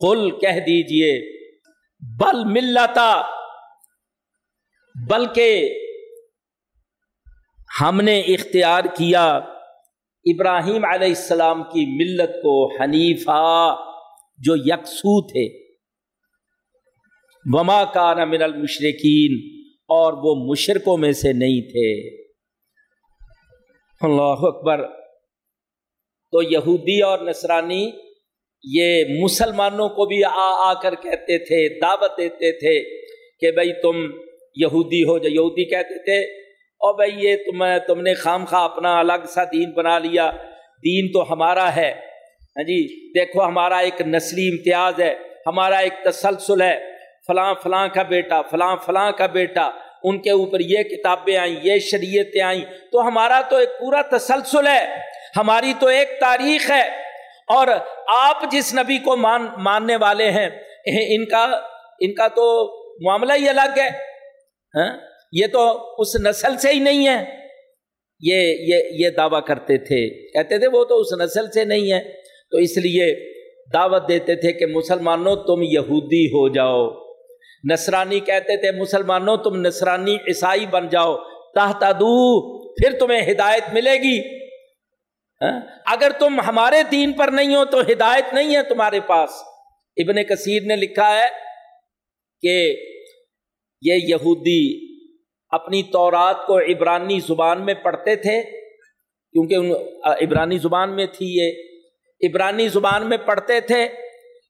قل کہہ دیجیے، بل ملتا، بلکہ ہم نے اختیار کیا ابراہیم علیہ السلام کی ملت کو حنیفہ جو یکسو تھے۔ وما کا من المشرقین اور وہ مشرقوں میں سے نہیں تھے۔ اللہ اکبر۔ تو یہودی اور نصرانی، یہ مسلمانوں کو بھی آ آ کر کہتے تھے، دعوت دیتے تھے کہ بھائی تم یہودی ہو جو یہودی کہتے تھے۔ اور بھائی یہ تم تم نے خام خواہ اپنا الگ سا دین بنا لیا۔ دین تو ہمارا ہے۔ ہاں جی دیکھو ہمارا ایک نسلی امتیاز ہے، ہمارا ایک تسلسل ہے۔ فلاں فلاں کا بیٹا، فلاں فلاں کا بیٹا، ان کے اوپر یہ کتابیں آئیں، یہ شریعتیں آئیں۔ تو ہمارا تو ایک پورا تسلسل ہے، ہماری تو ایک تاریخ ہے۔ اور آپ جس نبی کو مان، ماننے والے ہیں، ان کا ان کا تو معاملہ ہی الگ ہے۔ ہاں؟ یہ تو اس نسل سے ہی نہیں ہے۔ یہ یہ یہ دعویٰ کرتے تھے۔ کہتے تھے وہ تو اس نسل سے نہیں ہے۔ تو اس لیے دعوت دیتے تھے کہ مسلمانوں تم یہودی ہو جاؤ۔ نصرانی کہتے تھے، مسلمانوں، تم نصرانی عیسائی بن جاؤ، تحت پھر تمہیں ہدایت ملے گی۔ ہاں؟ اگر تم ہمارے دین پر نہیں ہو تو ہدایت نہیں ہے تمہارے پاس۔ ابن کثیر نے لکھا ہے کہ یہ یہودی اپنی تورات کو عبرانی زبان میں پڑھتے تھے، کیونکہ عبرانی زبان میں تھی یہ۔ عبرانی زبان میں پڑھتے تھے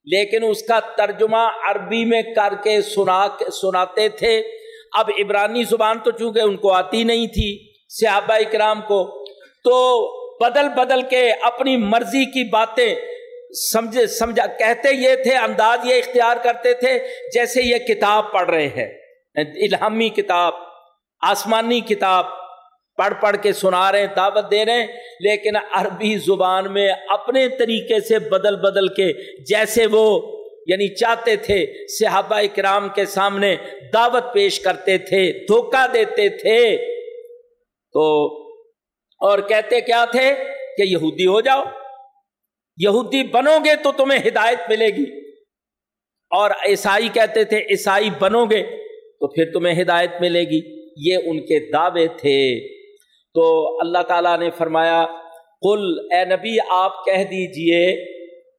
لیکن اس کا ترجمہ عربی میں کر کے سنا سناتے تھے۔ اب عبرانی زبان تو چونکہ ان کو آتی نہیں تھی صحابہ اکرام کو، تو بدل بدل کے اپنی مرضی کی باتیں سمجھے سمجھا کہتے یہ تھے، انداز یہ اختیار کرتے تھے جیسے یہ کتاب پڑھ رہے ہیں۔ الہامی کتاب، آسمانی کتاب پڑھ پڑھ کے سنا رہے ہیں، دعوت دے رہے ہیں، لیکن عربی زبان میں اپنے طریقے سے بدل بدل کے جیسے وہ یعنی چاہتے تھے، صحابہ کرام کے سامنے دعوت پیش کرتے تھے، دھوکہ دیتے تھے۔ تو اور کہتے کیا تھے کہ یہودی ہو جاؤ، یہودی بنو گے تو تمہیں ہدایت ملے گی۔ اور عیسائی کہتے تھے، عیسائی بنو گے تو پھر تمہیں ہدایت ملے گی۔ یہ ان کے دعوے تھے۔ تو اللہ تعالیٰ نے فرمایا کل اے نبی، آپ کہہ دیجیے،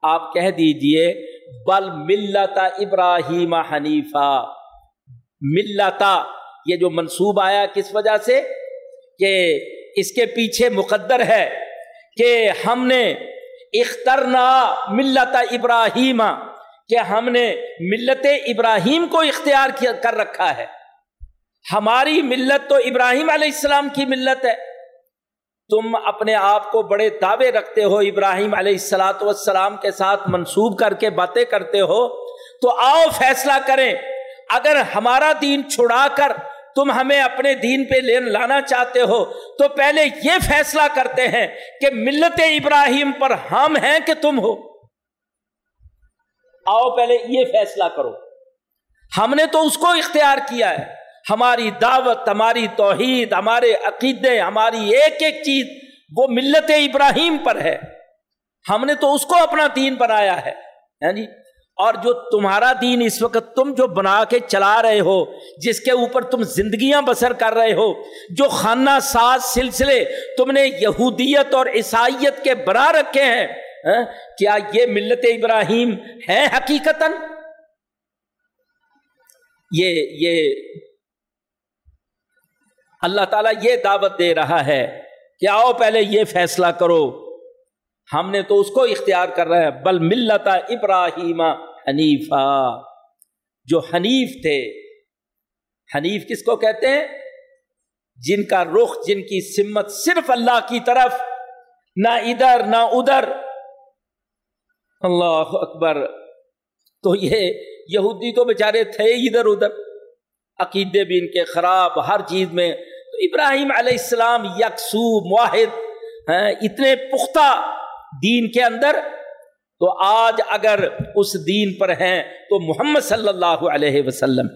آپ کہہ دیجیے، بل ملتا ابراہیم حنیفہ ملتا یہ جو منصوب آیا کس وجہ سے؟ کہ اس کے پیچھے مقدر ہے کہ ہم نے اخترنا ملت ابراہیم، کہ ہم نے ملت ابراہیم کو اختیار کر رکھا ہے۔ ہماری ملت تو ابراہیم علیہ السلام کی ملت ہے۔ تم اپنے آپ کو بڑے دعوے رکھتے ہو ابراہیم علیہ السلاۃ والسلام کے ساتھ منسوب کر کے باتیں کرتے ہو۔ تو آؤ فیصلہ کریں، اگر ہمارا دین چھڑا کر تم ہمیں اپنے دین پہ لین لانا چاہتے ہو، تو پہلے یہ فیصلہ کرتے ہیں کہ ملت ابراہیم پر ہم ہیں کہ تم ہو۔ آؤ پہلے یہ فیصلہ کرو۔ ہم نے تو اس کو اختیار کیا ہے۔ ہماری دعوت ہماری توحید ہمارے عقیدے ہماری ایک ایک چیز وہ ملت ابراہیم پر ہے۔ ہم نے تو اس کو اپنا دین بنایا ہے ہاں جی؟ اور جو تمہارا دین اس وقت تم جو بنا کے چلا رہے ہو جس کے اوپر تم زندگیاں بسر کر رہے ہو جو خانہ ساز سلسلے تم نے یہودیت اور عیسائیت کے بنا رکھے ہیں ہاں، کیا یہ ملت ابراہیم ہے حقیقت یہ یہ اللہ تعالیٰ یہ دعوت دے رہا ہے کہ آؤ پہلے یہ فیصلہ کرو۔ ہم نے تو اس کو اختیار کر رہا ہے۔ بل ملتا ابراہیم حنیفا۔ جو حنیف تھے۔ حنیف کس کو کہتے ہیں؟ جن کا رخ، جن کی سمت صرف اللہ کی طرف، نہ ادھر نہ ادھر۔ اللہ اکبر۔ تو یہ یہودی تو بیچارے تھے ادھر ادھر۔ عقیدے بھی ان کے خراب۔ ہر چیز میں تو ابراہیم علیہ السلام یکسو معاہد ہیں اتنے پختہ دین کے اندر۔ تو آج اگر اس دین پر ہیں تو محمد صلی اللہ علیہ وسلم۔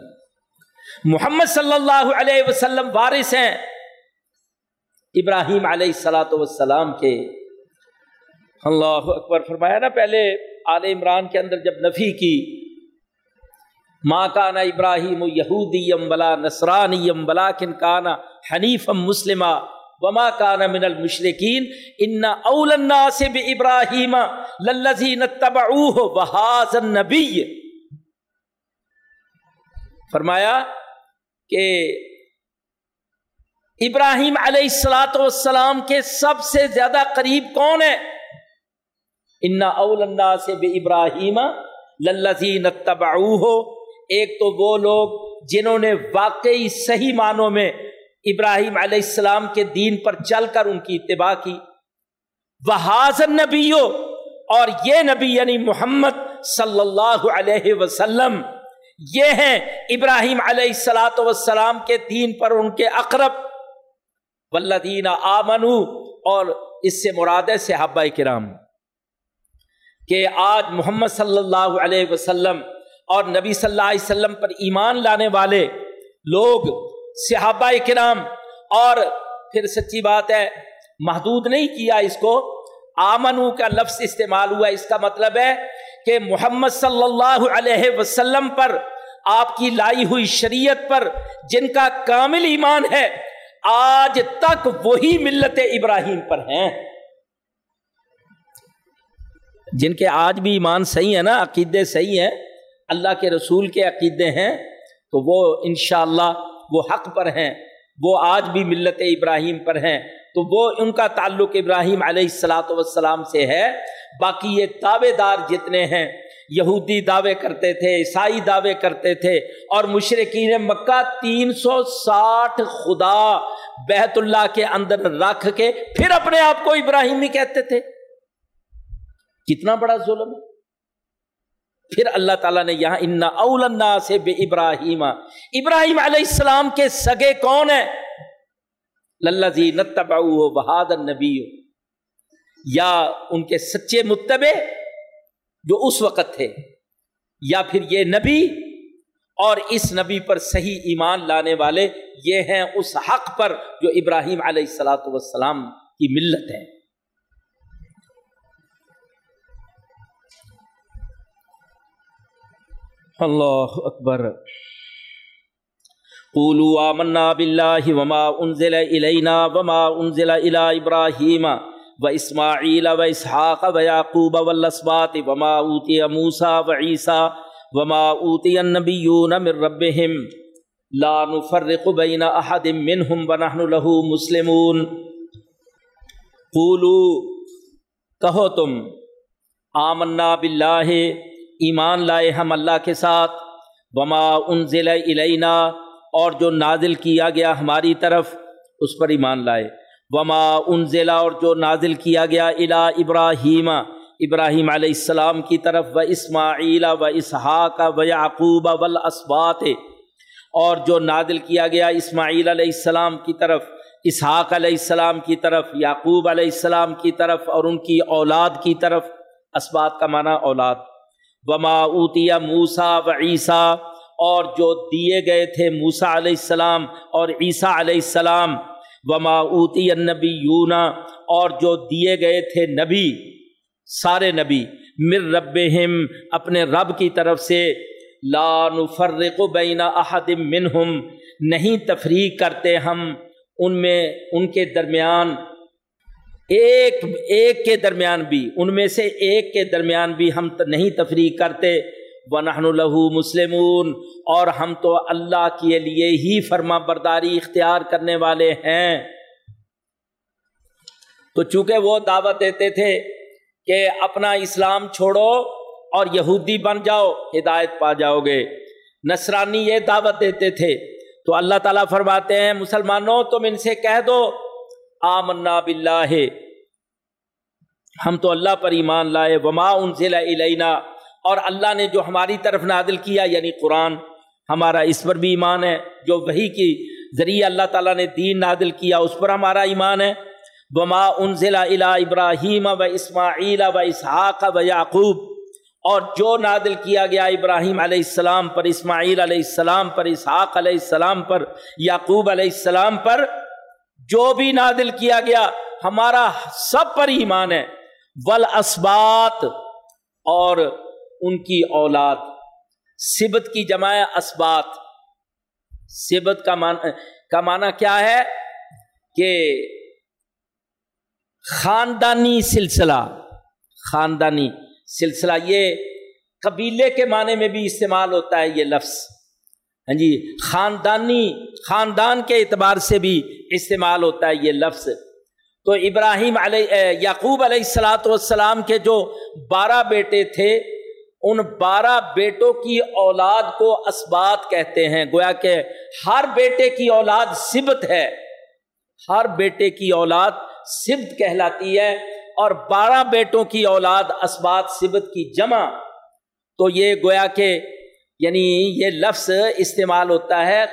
محمد صلی اللہ علیہ وسلم وارث ہیں ابراہیم علیہ السلاۃ وسلام کے۔ اللہ اکبر، فرمایا نا پہلے آل عمران کے اندر جب نفی کی ماں کانا ابراہیم یہودیم بلا نسرانیم بلا کن کانا حنیفم مسلمہ وما کان من المشرقین ان اول الناس بابراہیم للذین تبعوه وهذا النبی فرمایا کہ ابراہیم علیہ السلاۃ والسلام کے سب سے زیادہ قریب کون ہے؟ ان اول الناس بابراہیم للذین تبعوه ایک تو وہ لوگ جنہوں نے واقعی صحیح معنوں میں ابراہیم علیہ السلام کے دین پر چل کر ان کی اتباع کی۔ وہ حاضر اور یہ نبی یعنی محمد صلی اللہ علیہ وسلم، یہ ہیں ابراہیم علیہ السلاۃ وسلام کے دین پر ان کے اقرب۔ ولدین آمن اور اس سے مراد ہے صحابہ کرام، کہ آج محمد صلی اللہ علیہ وسلم اور نبی صلی اللہ علیہ وسلم پر ایمان لانے والے لوگ صحابہ کرام، اور پھر سچی بات ہے، محدود نہیں کیا اس کو۔ آمنو کا لفظ استعمال ہوا، اس کا مطلب ہے کہ محمد صلی اللہ علیہ وسلم پر، آپ کی لائی ہوئی شریعت پر جن کا کامل ایمان ہے، آج تک وہی ملت ابراہیم پر ہیں۔ جن کے آج بھی ایمان صحیح ہے نا، عقیدے صحیح ہیں، اللہ کے رسول کے عقیدے ہیں، تو وہ انشاءاللہ اللہ وہ حق پر ہیں، وہ آج بھی ملت ابراہیم پر ہیں۔ تو وہ ان کا تعلق ابراہیم علیہ السلاۃ وسلام سے ہے۔ باقی یہ دعوے دار جتنے ہیں، یہودی دعوے کرتے تھے، عیسائی دعوے کرتے تھے، اور مشرقین مکہ تین سو ساٹھ خدا بیت اللہ کے اندر رکھ کے پھر اپنے آپ کو ابراہیمی کہتے تھے۔ کتنا بڑا ظلم ہے۔ پھر اللہ تعالیٰ نے یہاں ان اول سے بے ابراہیم ابراہیم علیہ السلام کے سگے کون ہیں؟ للزی نتبا بہادر نبی یا ان کے سچے متبے جو اس وقت تھے، یا پھر یہ نبی۔ اور اس نبی پر صحیح ایمان لانے والے یہ ہیں اس حق پر جو ابراہیم علیہ السلاۃ والسلام کی ملت ہے اللہ اکبر۔ قولوا آمنا باللہ وما انزل الینا وما انزل الى ابراہیم و اسماعیل و اسحاق و یعقوب والاسبات وما اوتی موسیٰ و عیسیٰ وما اوتی النبیون من ربهم لا نفرق بین احد منهم ونحن له مسلمون۔ قولوا، کہو تم، آمنا بلّہ ایمان لائے ہم اللہ کے ساتھ۔ وما ان ضلع علینا اور جو نازل کیا گیا ہماری طرف، اس پر ایمان لائے۔ وما ان ضلع اور جو نازل کیا گیا الا ابراہیم ابراہیم علیہ السلام کی طرف و اسماعیل و اسحاق و یعقوب والاسبات اور جو نادل کیا گیا اسماعیل علیہ السلام کی طرف اسحاق علیہ السلام کی طرف، یعقوب علیہ السلام کی طرف، اور ان کی اولاد کی طرف۔ اسبات کا معنی اولاد۔ وما اوتیا موسا و عیسیٰ، اور جو دیے گئے تھے موسا علیہ السلام اور عیسیٰ علیہ السلام، وما اوتی النبی یونا اور جو دیے گئے تھے نبی، سارے نبی مر رب اپنے رب کی طرف سے، لا نفرق بین احد منہم، نہیں تفریق کرتے ہم ان میں، ان کے درمیان ایک ایک کے درمیان بھی، ان میں سے ایک کے درمیان بھی ہم نہیں تفریق کرتے۔ ونحن لہو مسلمون، اور ہم تو اللہ کے لیے ہی فرما برداری اختیار کرنے والے ہیں۔ تو چونکہ وہ دعوت دیتے تھے کہ اپنا اسلام چھوڑو اور یہودی بن جاؤ، ہدایت پا جاؤ گے۔ نصرانی یہ دعوت دیتے تھے۔ تو اللہ تعالیٰ فرماتے ہیں، مسلمانوں تم ان سے کہہ دو آمنا باللہ۔ ہم تو اللہ پر ایمان لائے۔ وما ان علینا اور اللہ نے جو ہماری طرف نادل کیا یعنی قرآن، ہمارا اس پر بھی ایمان ہے۔ جو وہی کی ذریعے اللہ تعالیٰ نے دین نادل کیا، اس پر ہمارا ایمان ہے۔ وما ان ضلع الا ابراہیم و اسماعیل و اسحاق و یعقوب اور جو نادل کیا گیا ابراہیم علیہ السلام پر، اسماعیل علیہ السلام پر، اسحاق علیہ السلام پر، یعقوب علیہ السلام پر جو بھی نادل کیا گیا، ہمارا سب پر ایمان ہے۔ ول اسبات اور ان کی اولاد۔ سبت کی جمع اسبات سبت کا مان، کا معنی کیا ہے؟ کہ خاندانی سلسلہ۔ خاندانی سلسلہ، یہ قبیلے کے معنی میں بھی استعمال ہوتا ہے یہ لفظ۔ ہاں جی خاندانی، خاندان کے اعتبار سے بھی استعمال ہوتا ہے یہ لفظ۔ تو ابراہیم علیہ یعقوب علیہ السلاۃ والسلام کے جو بارہ بیٹے تھے، ان بارہ بیٹوں کی اولاد کو اسبات کہتے ہیں۔ گویا کہ ہر بیٹے کی اولاد سبت ہے۔ ہر بیٹے کی اولاد سبت کہلاتی ہے اور بارہ بیٹوں کی اولاد اسبات سبت کی جمع۔ تو یہ گویا کہ یعنی یہ لفظ استعمال ہوتا ہے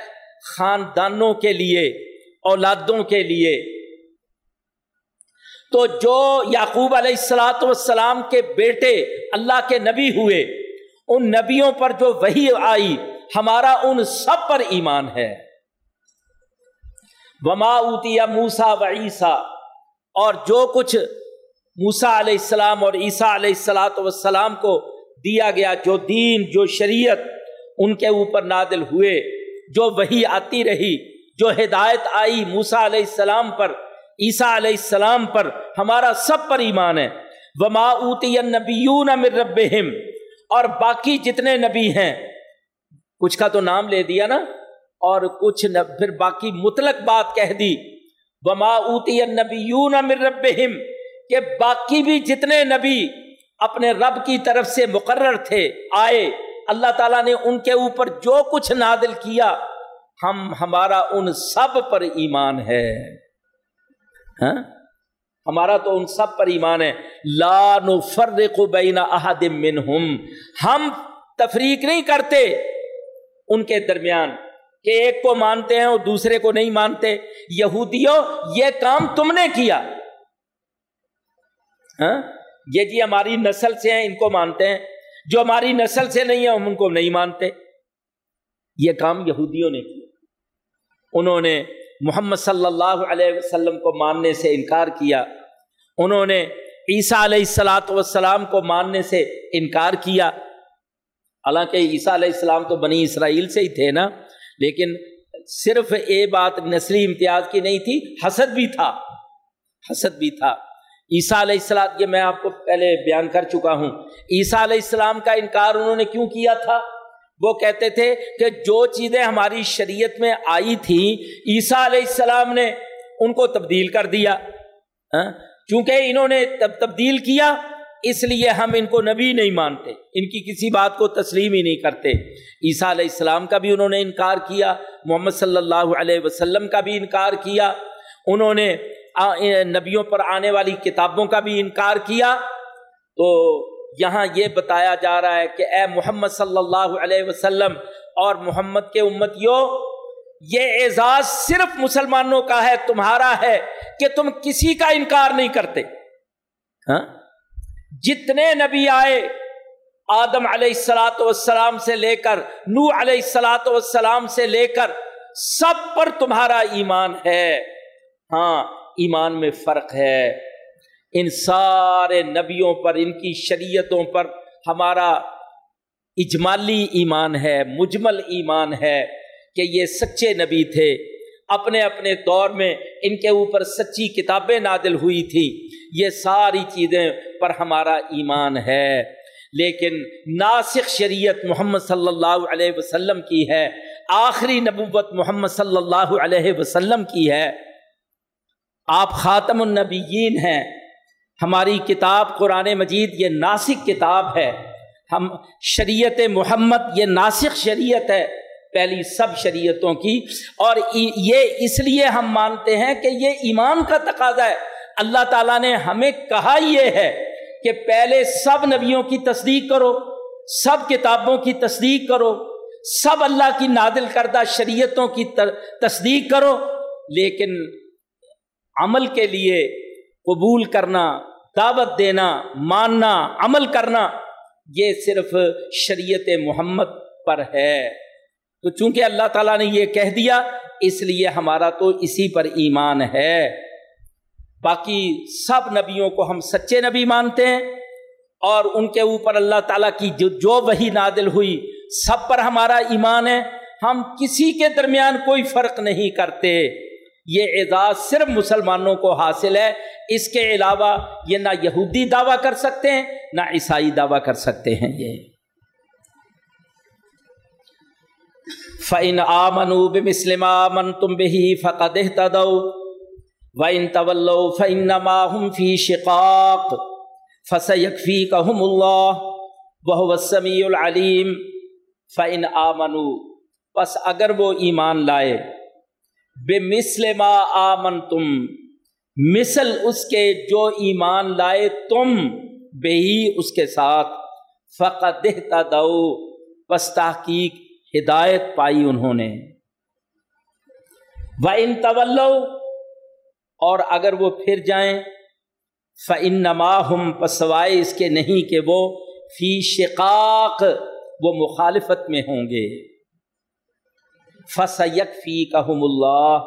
خاندانوں کے لیے، اولادوں کے لیے۔ تو جو یعقوب علیہ السلاۃ والسلام کے بیٹے اللہ کے نبی ہوئے، ان نبیوں پر جو وہی آئی، ہمارا ان سب پر ایمان ہے۔ وما اوتیا موسا و عیسیٰ، اور جو کچھ موسا علیہ السلام اور عیسیٰ علیہ السلاۃ والسلام کو دیا گیا جو دین، جو شریعت ان کے اوپر نادل ہوئے، جو وہی آتی رہی، جو ہدایت آئی موسا علیہ السلام پر، عیسیٰ علیہ السلام پر، ہمارا سب پر ایمان ہے۔ وما اوتی نبیون من ربہم اور باقی جتنے نبی ہیں، کچھ کا تو نام لے دیا نا، اور کچھ پھر باقی مطلق بات کہہ دی۔ وما اوتی نبیون من ربہم کہ باقی بھی جتنے نبی اپنے رب کی طرف سے مقرر تھے، آئے۔ اللہ تعالیٰ نے ان کے اوپر جو کچھ نادل کیا، ہم، ہمارا ان سب پر ایمان ہے۔ ہاں؟ ہمارا تو ان سب پر ایمان ہے۔ لا نفرق بین احد منہم۔ ہم تفریق نہیں کرتے۔ ان کے درمیان کہ ایک کو مانتے ہیں اور دوسرے کو نہیں مانتے۔ یہودیوں، یہ کام تم نے کیا۔ ہاں؟ یہ جی ہماری نسل سے ہیں، ان کو مانتے ہیں۔ جو ہماری نسل سے نہیں ہے ہم ان کو نہیں مانتے۔ یہ کام یہودیوں نے کیا۔ انہوں نے محمد صلی اللہ علیہ وسلم کو ماننے سے انکار کیا۔ انہوں نے عیسیٰ علیہ السلاۃ والسلام کو ماننے سے انکار کیا۔ حالانکہ عیسیٰ علیہ السلام تو بنی اسرائیل سے ہی تھے نا، لیکن صرف یہ بات نسلی امتیاز کی نہیں تھی، حسد بھی تھا۔ حسد بھی تھا۔ عیسیٰ علیہ السلام یہ میں آپ کو پہلے بیان کر چکا ہوں۔ عیسیٰ علیہ السلام کا انکار انہوں نے کیوں کیا تھا؟ وہ کہتے تھے کہ جو چیزیں ہماری شریعت میں آئی تھیں عیسیٰ علیہ السلام نے ان کو تبدیل کر دیا۔ ہاں؟ چونکہ انہوں نے تب تبدیل کیا، اس لیے ہم ان کو نبی نہیں مانتے۔ ان کی کسی بات کو تسلیم ہی نہیں کرتے۔ عیسیٰ علیہ السلام کا بھی انہوں نے انکار کیا، محمد صلی اللہ علیہ وسلم کا بھی انکار کیا۔ انہوں نے نبیوں پر آنے والی کتابوں کا بھی انکار کیا، تو یہاں یہ بتایا جا رہا ہے کہ اے محمد صلی اللہ علیہ وسلم اور محمد کے امتیوں، یہ اعزاز صرف مسلمانوں کا ہے، تمہارا ہے کہ تم کسی کا انکار نہیں کرتے۔ ہاں؟ جتنے نبی آئے آدم علیہ السلاۃ والسلام سے لے کر نو علیہ السلاۃ والسلام سے لے کر، سب پر تمہارا ایمان ہے۔ ہاں ایمان میں فرق ہے۔ ان سارے نبیوں پر، ان کی شریعتوں پر ہمارا اجمالی ایمان ہے، مجمل ایمان ہے کہ یہ سچے نبی تھے۔ اپنے اپنے دور میں ان کے اوپر سچی کتابیں نادل ہوئی تھی۔ یہ ساری چیزیں پر ہمارا ایمان ہے۔ لیکن ناسخ شریعت محمد صلی اللہ علیہ وسلم کی ہے۔ آخری نبوت محمد صلی اللہ علیہ وسلم کی ہے۔ آپ خاتم النبیین ہیں۔ ہماری کتاب قرآن مجید یہ ناسک کتاب ہے۔ ہم شریعت محمد یہ ناسک شریعت ہے، پہلی سب شریعتوں کی۔ اور یہ اس لیے ہم مانتے ہیں کہ یہ ایمان کا تقاضا ہے۔ اللہ تعالیٰ نے ہمیں کہا یہ ہے کہ پہلے سب نبیوں کی تصدیق کرو، سب کتابوں کی تصدیق کرو، سب اللہ کی نادل کردہ شریعتوں کی تصدیق کرو۔ لیکن عمل کے لیے قبول کرنا، دعوت دینا، ماننا، عمل کرنا، یہ صرف شریعت محمد پر ہے۔ تو چونکہ اللہ تعالیٰ نے یہ کہہ دیا، اس لیے ہمارا تو اسی پر ایمان ہے۔ باقی سب نبیوں کو ہم سچے نبی مانتے ہیں اور ان کے اوپر اللہ تعالیٰ کی جو جو وہی نادل ہوئی، سب پر ہمارا ایمان ہے۔ ہم کسی کے درمیان کوئی فرق نہیں کرتے۔ یہ اعزاز صرف مسلمانوں کو حاصل ہے، اس کے علاوہ یہ نہ یہودی دعویٰ کر سکتے ہیں، نہ عیسائی دعویٰ کر سکتے ہیں۔ یہ۔ فعن آ آمنوب مسلم من تم بہی فقد تدو وَإِن تَوَلَّوْا فَإِنَّمَا هُمْ فِي شِقَاقٍ۔ فَسَيَكْفِيكَهُمُ اللَّهُ وَهُوَ السَّمِيعُ الْعَلِيمُ۔ فَإِنْ آمَنُوا۔ پس اگر وہ ایمان لائے بے مثل ما آمن تم مثل اس کے جو ایمان لائے تم بے ہی اس کے ساتھ۔ فقط دو پس تحقیق، ہدایت پائی انہوں نے۔ وَإِن تَوَلَّوْا، اور اگر وہ پھر جائیں فن نما ہم پسوائے اس کے نہیں کہ وہ فی شقاق، وہ مخالفت میں ہوں گے۔ فسیک فی کہم اللہ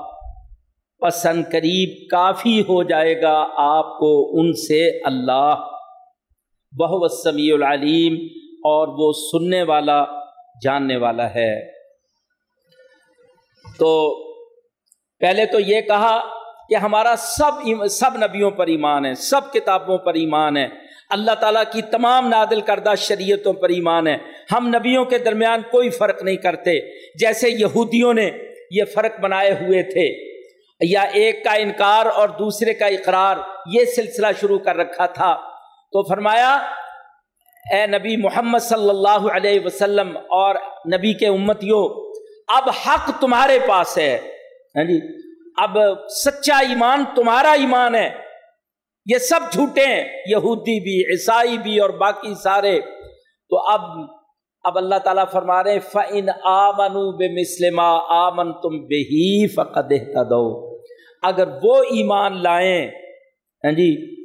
پسند قریب کافی ہو جائے گا آپ کو ان سے اللہ۔ بہو سمیع العلیم اور وہ سننے والا، جاننے والا ہے۔ تو پہلے تو یہ کہا کہ ہمارا سب سب نبیوں پر ایمان ہے، سب کتابوں پر ایمان ہے۔ اللہ تعالیٰ کی تمام نادل کردہ شریعتوں پر ایمان ہے۔ ہم نبیوں کے درمیان کوئی فرق نہیں کرتے۔ جیسے یہودیوں نے یہ فرق بنائے ہوئے تھے۔ یا ایک کا انکار اور دوسرے کا اقرار، یہ سلسلہ شروع کر رکھا تھا۔ تو فرمایا، اے نبی محمد صلی اللہ علیہ وسلم اور نبی کے امتیوں، اب حق تمہارے پاس ہے۔ ہاں جی اب سچا ایمان تمہارا ایمان ہے۔ یہ سب جھوٹے ہیں، یہودی بھی، عیسائی بھی اور باقی سارے۔ تو اب اب اللہ تعالیٰ فرما رہے فن آمن بے مسلم آمن تم بے ہی فقد دو اگر وہ ایمان لائیں ہاں جی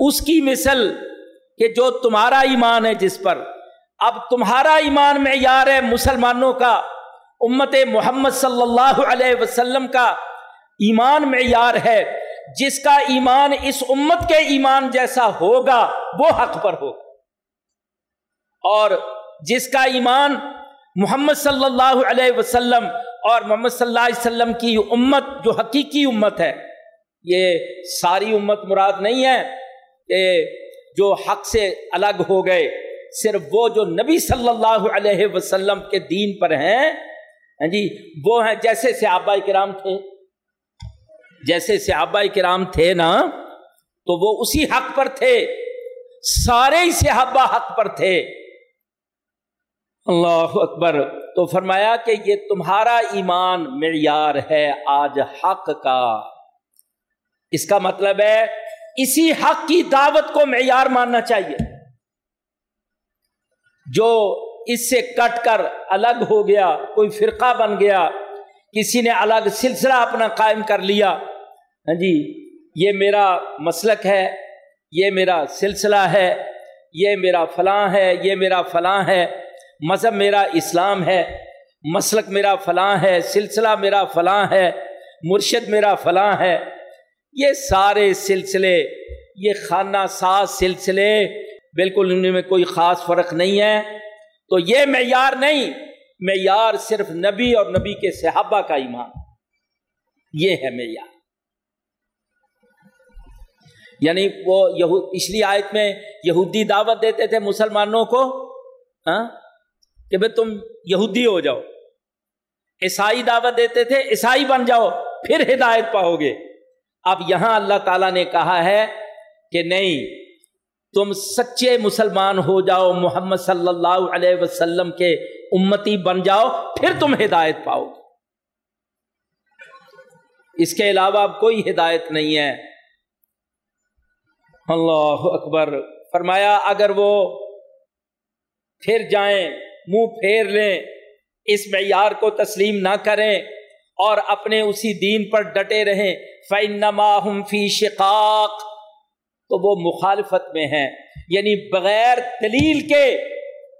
اس کی مثل کہ جو تمہارا ایمان ہے جس پر۔ اب تمہارا ایمان میں یار ہے مسلمانوں کا، امت محمد صلی اللہ علیہ وسلم کا۔ ایمان معیار ہے۔ جس کا ایمان اس امت کے ایمان جیسا ہوگا، وہ حق پر ہوگا۔ اور جس کا ایمان محمد صلی اللہ علیہ وسلم اور محمد صلی اللہ علیہ وسلم کی امت، جو حقیقی امت ہے، یہ ساری امت مراد نہیں ہے کہ جو حق سے الگ ہو گئے، صرف وہ جو نبی صلی اللہ علیہ وسلم کے دین پر ہیں ہاں جی وہ ہیں جیسے صحابہ کرام تھے۔ جیسے صحابہ کرام تھے نا، تو وہ اسی حق پر تھے۔ سارے ہی صحابہ حق پر تھے۔ اللہ اکبر۔ تو فرمایا کہ یہ تمہارا ایمان معیار ہے آج حق کا۔ اس کا مطلب ہے، اسی حق کی دعوت کو معیار ماننا چاہیے۔ جو اس سے کٹ کر الگ ہو گیا، کوئی فرقہ بن گیا، کسی نے الگ سلسلہ اپنا قائم کر لیا ہاں جی یہ میرا مسلک ہے، یہ میرا سلسلہ ہے، یہ میرا فلاں ہے، یہ میرا فلاں ہے، مذہب میرا اسلام ہے، مسلک میرا فلاں ہے، سلسلہ میرا فلاں ہے، مرشد میرا فلاں ہے۔ یہ سارے سلسلے، یہ خانہ ساز سلسلے، بالکل ان میں کوئی خاص فرق نہیں ہے۔ تو یہ معیار نہیں، معیار صرف نبی اور نبی کے صحابہ کا ایمان۔ یہ ہے معیار۔ یعنی وہ پچھلی آیت میں یہودی دعوت دیتے تھے مسلمانوں کو ہاں؟ کہ بھائی تم یہودی ہو جاؤ۔ عیسائی دعوت دیتے تھے، عیسائی بن جاؤ، پھر ہدایت پاؤ گے اب یہاں اللہ تعالیٰ نے کہا ہے کہ نہیں، تم سچے مسلمان ہو جاؤ، محمد صلی اللہ علیہ وسلم کے امتی بن جاؤ، پھر تم ہدایت پاؤ گے اس کے علاوہ اب کوئی ہدایت نہیں ہے۔ اللہ اکبر، فرمایا، اگر وہ پھر جائیں، منہ پھیر لیں، اس معیار کو تسلیم نہ کریں اور اپنے اسی دین پر ڈٹے رہیں، فَإِنَّمَا فی شقاق، تو وہ مخالفت میں ہیں۔ یعنی بغیر دلیل کے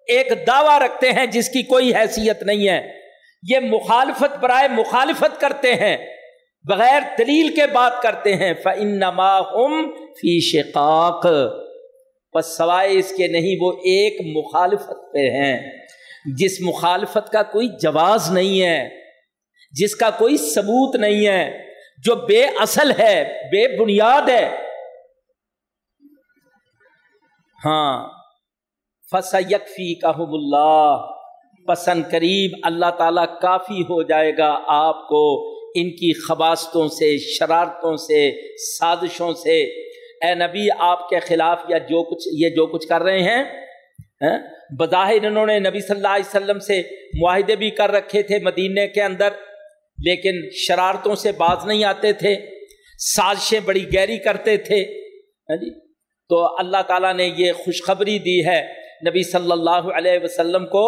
ایک دعویٰ رکھتے ہیں جس کی کوئی حیثیت نہیں ہے۔ یہ مخالفت برائے مخالفت کرتے ہیں۔ بغیر دلیل کے بات کرتے ہیں، فَإِنَّمَا فی شقاق۔ بس سوائے اس کے نہیں، وہ ایک مخالفت پہ ہیں۔ جس مخالفت کا کوئی جواز نہیں ہے، جس کا کوئی ثبوت نہیں ہے، جو بے اصل ہے، بے بنیاد ہے۔ ہاں۔ فسیکفی کا اللہ۔ پسند قریب اللہ تعالیٰ کافی ہو جائے گا آپ کو۔ ان کی خباستوں سے، شرارتوں سے، سازشوں سے، اے نبی آپ کے خلاف یا جو کچھ، یہ جو کچھ کر رہے ہیں ہاں؟ بظاہر انہوں نے نبی صلی اللہ علیہ وسلم سے معاہدے بھی کر رکھے تھے مدینے کے اندر، لیکن شرارتوں سے باز نہیں آتے تھے، سازشیں بڑی گہری کرتے تھے ہاں جی؟ تو اللہ تعالیٰ نے یہ خوشخبری دی ہے نبی صلی اللہ علیہ وسلم کو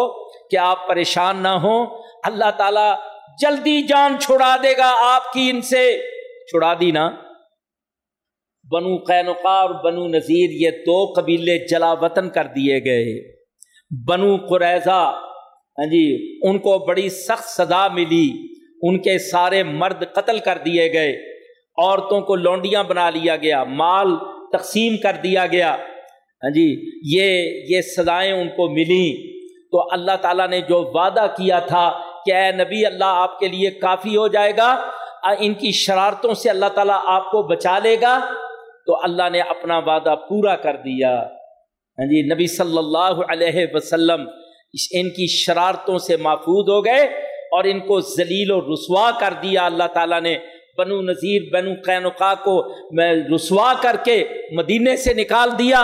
کہ آپ پریشان نہ ہوں۔ اللہ تعالیٰ جلدی جان چھڑا دے گا آپ کی ان سے۔ چھڑا دی نا۔ بنو قینقا اور بنو نذیر یہ دو قبیلے جلا وطن کر دیے گئے۔ بنو قریضہ ہاں جی ان کو بڑی سخت سزا ملی۔ ان کے سارے مرد قتل کر دیے گئے۔ عورتوں کو لونڈیاں بنا لیا گیا، مال تقسیم کر دیا گیا۔ ہاں جی یہ یہ سزائیں ان کو ملیں۔ تو اللہ تعالیٰ نے جو وعدہ کیا تھا کہ اے نبی اللہ آپ کے لیے کافی ہو جائے گا ان کی شرارتوں سے اللہ تعالیٰ آپ کو بچا لے گا۔ تو اللہ نے اپنا وعدہ پورا کر دیا۔ ہاں جی نبی صلی اللہ علیہ وسلم ان کی شرارتوں سے محفوظ ہو گئے اور ان کو ذلیل و رسوا کر دیا۔ اللہ تعالیٰ نے بنو نذیر، بنو قینقا کو میں رسوا کر کے مدینے سے نکال دیا۔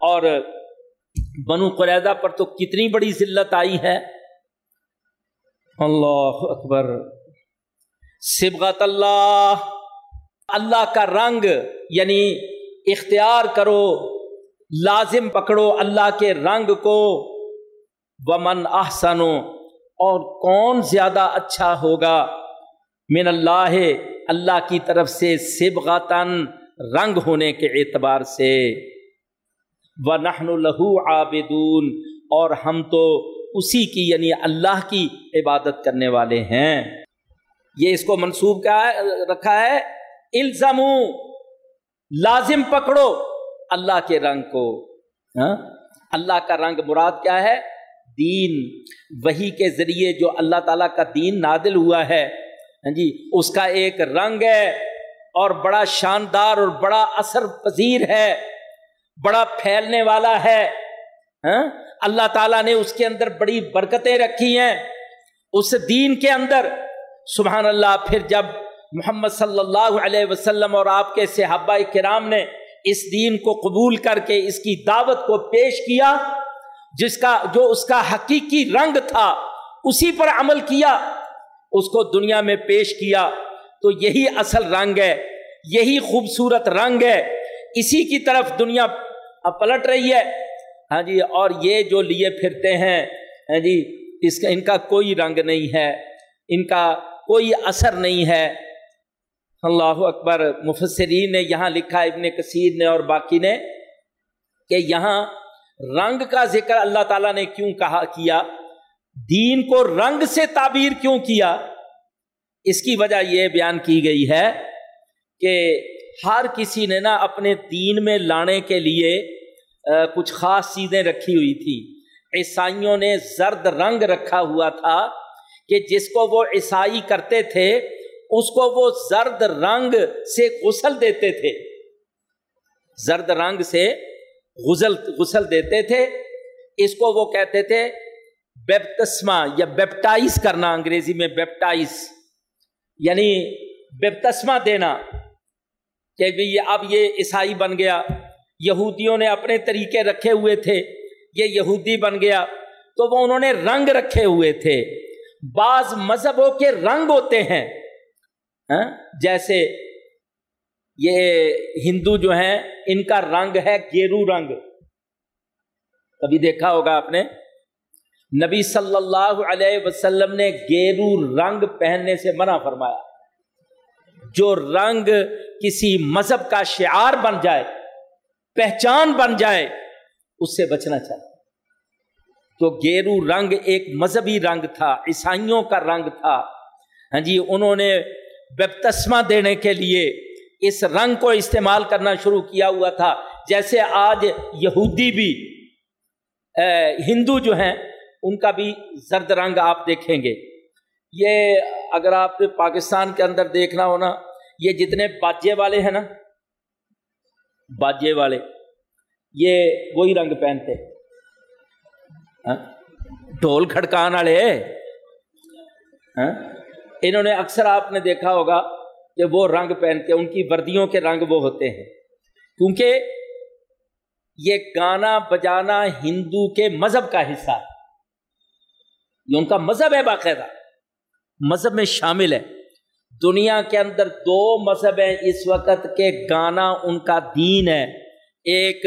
اور بنو قریضہ پر تو کتنی بڑی ذلت آئی ہے۔ اللہ اکبر۔ سبغت اللہ۔ اللہ کا رنگ یعنی اختیار کرو، لازم پکڑو اللہ کے رنگ کو۔ ومن احسنو اور کون زیادہ اچھا ہوگا؟ من اللہ اللہ کی طرف سے سبغتاً رنگ ہونے کے اعتبار سے۔ و نحن لہو عابدون، اور ہم تو اسی کی یعنی اللہ کی عبادت کرنے والے ہیں۔ یہ اس کو منسوب کا رکھا ہے الزم لازم پکڑو اللہ کے رنگ کو۔ ہاں؟ اللہ کا رنگ مراد کیا ہے؟ دین۔ وہی کے ذریعے جو اللہ تعالیٰ کا دین نادل ہوا ہے۔ ہاں جی؟ اس کا ایک رنگ ہے اور بڑا شاندار اور بڑا اثر پذیر ہے۔ بڑا پھیلنے والا ہے۔ ہاں؟ اللہ تعالیٰ نے اس کے اندر بڑی برکتیں رکھی ہیں اس دین کے اندر۔ سبحان اللہ، پھر جب محمد صلی اللہ علیہ وسلم اور آپ کے صحابہ کرام نے اس دین کو قبول کر کے اس کی دعوت کو پیش کیا، جس کا، جو اس کا حقیقی رنگ تھا، اسی پر عمل کیا، اس کو دنیا میں پیش کیا۔ تو یہی اصل رنگ ہے، یہی خوبصورت رنگ ہے۔ اسی کی طرف دنیا پلٹ رہی ہے۔ ہاں جی اور یہ جو لیے پھرتے ہیں ہاں جی اس کا، ان کا کوئی رنگ نہیں ہے، ان کا کوئی اثر نہیں ہے۔ اللہ اکبر، مفسرین نے یہاں لکھا، ابن کثیر نے اور باقی نے، کہ یہاں رنگ کا ذکر اللہ تعالیٰ نے کیوں کہا، کیا؟ دین کو رنگ سے تعبیر کیوں کیا؟ اس کی وجہ یہ بیان کی گئی ہے کہ ہر کسی نے نا اپنے دین میں لانے کے لیے کچھ خاص چیزیں رکھی ہوئی تھی۔ عیسائیوں نے زرد رنگ رکھا ہوا تھا کہ جس کو وہ عیسائی کرتے تھے، اس کو وہ زرد رنگ سے غسل دیتے تھے۔ زرد رنگ سے غسل غسل دیتے تھے۔ اس کو وہ کہتے تھے بیپتسما یا بیپٹائز کرنا، انگریزی میں بیپٹائز۔ یعنی بیپتسما دینا کہ اب یہ عیسائی بن گیا۔ یہودیوں نے اپنے طریقے رکھے ہوئے تھے، یہ یہودی بن گیا، تو وہ انہوں نے رنگ رکھے ہوئے تھے۔ بعض مذہبوں کے رنگ ہوتے ہیں۔ ہاں؟ جیسے یہ ہندو جو ہیں، ان کا رنگ ہے گیرو رنگ۔ کبھی دیکھا ہوگا آپ نے؟ نبی صلی اللہ علیہ وسلم نے گیرو رنگ پہننے سے منع فرمایا۔ جو رنگ کسی مذہب کا شعار بن جائے پہچان بن جائے، اس سے بچنا چاہیے تو گیرو رنگ ایک مذہبی رنگ تھا، عیسائیوں کا رنگ تھا۔ ہاں جی انہوں نے بپتسما دینے کے لیے اس رنگ کو استعمال کرنا شروع کیا ہوا تھا۔ جیسے آج یہودی بھی ہندو جو ہیں، ان کا بھی زرد رنگ آپ دیکھیں گے۔ یہ اگر آپ پاکستان کے اندر دیکھنا ہونا یہ جتنے باجے والے ہیں نا باجے والے۔ یہ وہی رنگ پہنتے۔ ہاں؟ ڈھول کھڑکان والے۔ ہاں؟ انہوں نے اکثر آپ نے دیکھا ہوگا کہ وہ رنگ پہنتے، ان کی وردیوں کے رنگ وہ ہوتے ہیں۔ کیونکہ یہ گانا بجانا ہندو کے مذہب کا حصہ ہے۔ یہ ان کا مذہب ہے باقاعدہ۔ مذہب میں شامل ہے۔ دنیا کے اندر دو مذہب ہیں۔ اس وقت کے گانا ان کا دین ہے۔ ایک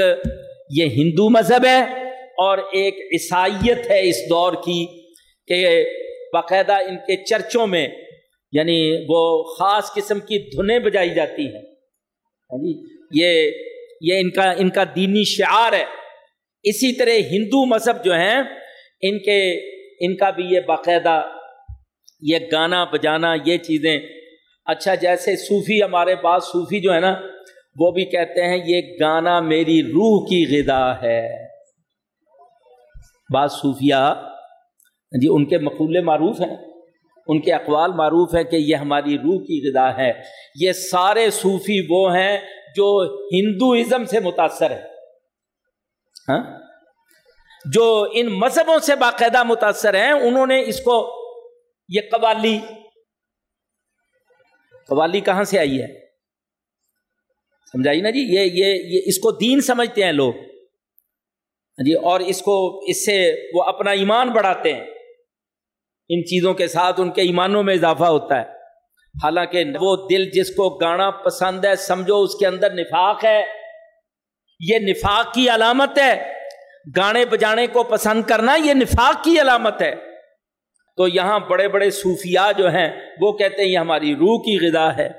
یہ ہندو مذہب ہے اور ایک عیسائیت ہے اس دور کی کہ باقاعدہ ان کے چرچوں میں یعنی وہ خاص قسم کی دھنیں بجائی جاتی ہیں۔ ہاں جی یہ یہ ان کا ان کا دینی شعار ہے۔ اسی طرح ہندو مذہب جو ہیں، ان کے، ان کا بھی یہ باقاعدہ یہ گانا بجانا، یہ چیزیں اچھا جیسے صوفی ہمارے پاس، صوفی جو ہے نا، وہ بھی کہتے ہیں، یہ گانا میری روح کی غذا ہے۔ بعض صوفیہ جی ان کے مقولے معروف ہیں۔ ان کے اقوال معروف ہے کہ یہ ہماری روح کی غذا ہے۔ یہ سارے صوفی وہ ہیں جو ہندوازم سے متاثر ہے ہاں؟ جو ان مذہبوں سے باقاعدہ متاثر ہیں، انہوں نے اس کو یہ قوالی قوالی کہاں سے آئی ہے؟ سمجھائی نا جی؟ یہ یہ یہ اس کو دین سمجھتے ہیں لوگ۔ ہاں جی اور اس کو، اس سے وہ اپنا ایمان بڑھاتے ہیں۔ ان چیزوں کے ساتھ ان کے ایمانوں میں اضافہ ہوتا ہے۔ حالانکہ وہ دل جس کو گانا پسند ہے، سمجھو اس کے اندر نفاق ہے۔ یہ نفاق کی علامت ہے۔ گانے بجانے کو پسند کرنا یہ نفاق کی علامت ہے۔ تو یہاں بڑے بڑے صوفیاء جو ہیں، وہ کہتے ہیں یہ ہماری روح کی غذا ہے۔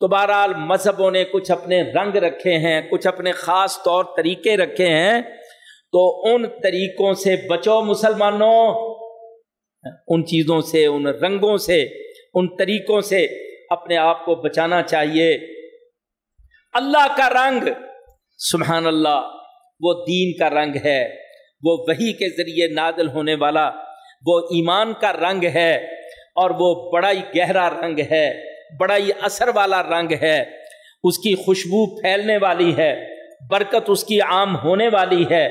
تو بہرحال مذہبوں نے کچھ اپنے رنگ رکھے ہیں، کچھ اپنے خاص طور طریقے رکھے ہیں۔ تو ان طریقوں سے بچو مسلمانوں۔ ان چیزوں سے، ان رنگوں سے، ان طریقوں سے اپنے آپ کو بچانا چاہیے۔ اللہ کا رنگ، سبحان اللہ، وہ دین کا رنگ ہے۔ وہ وہی کے ذریعے نادل ہونے والا وہ ایمان کا رنگ ہے اور وہ بڑا ہی گہرا رنگ ہے بڑا ہی اثر والا رنگ ہے۔ اس کی خوشبو پھیلنے والی ہے، برکت اس کی عام ہونے والی ہے۔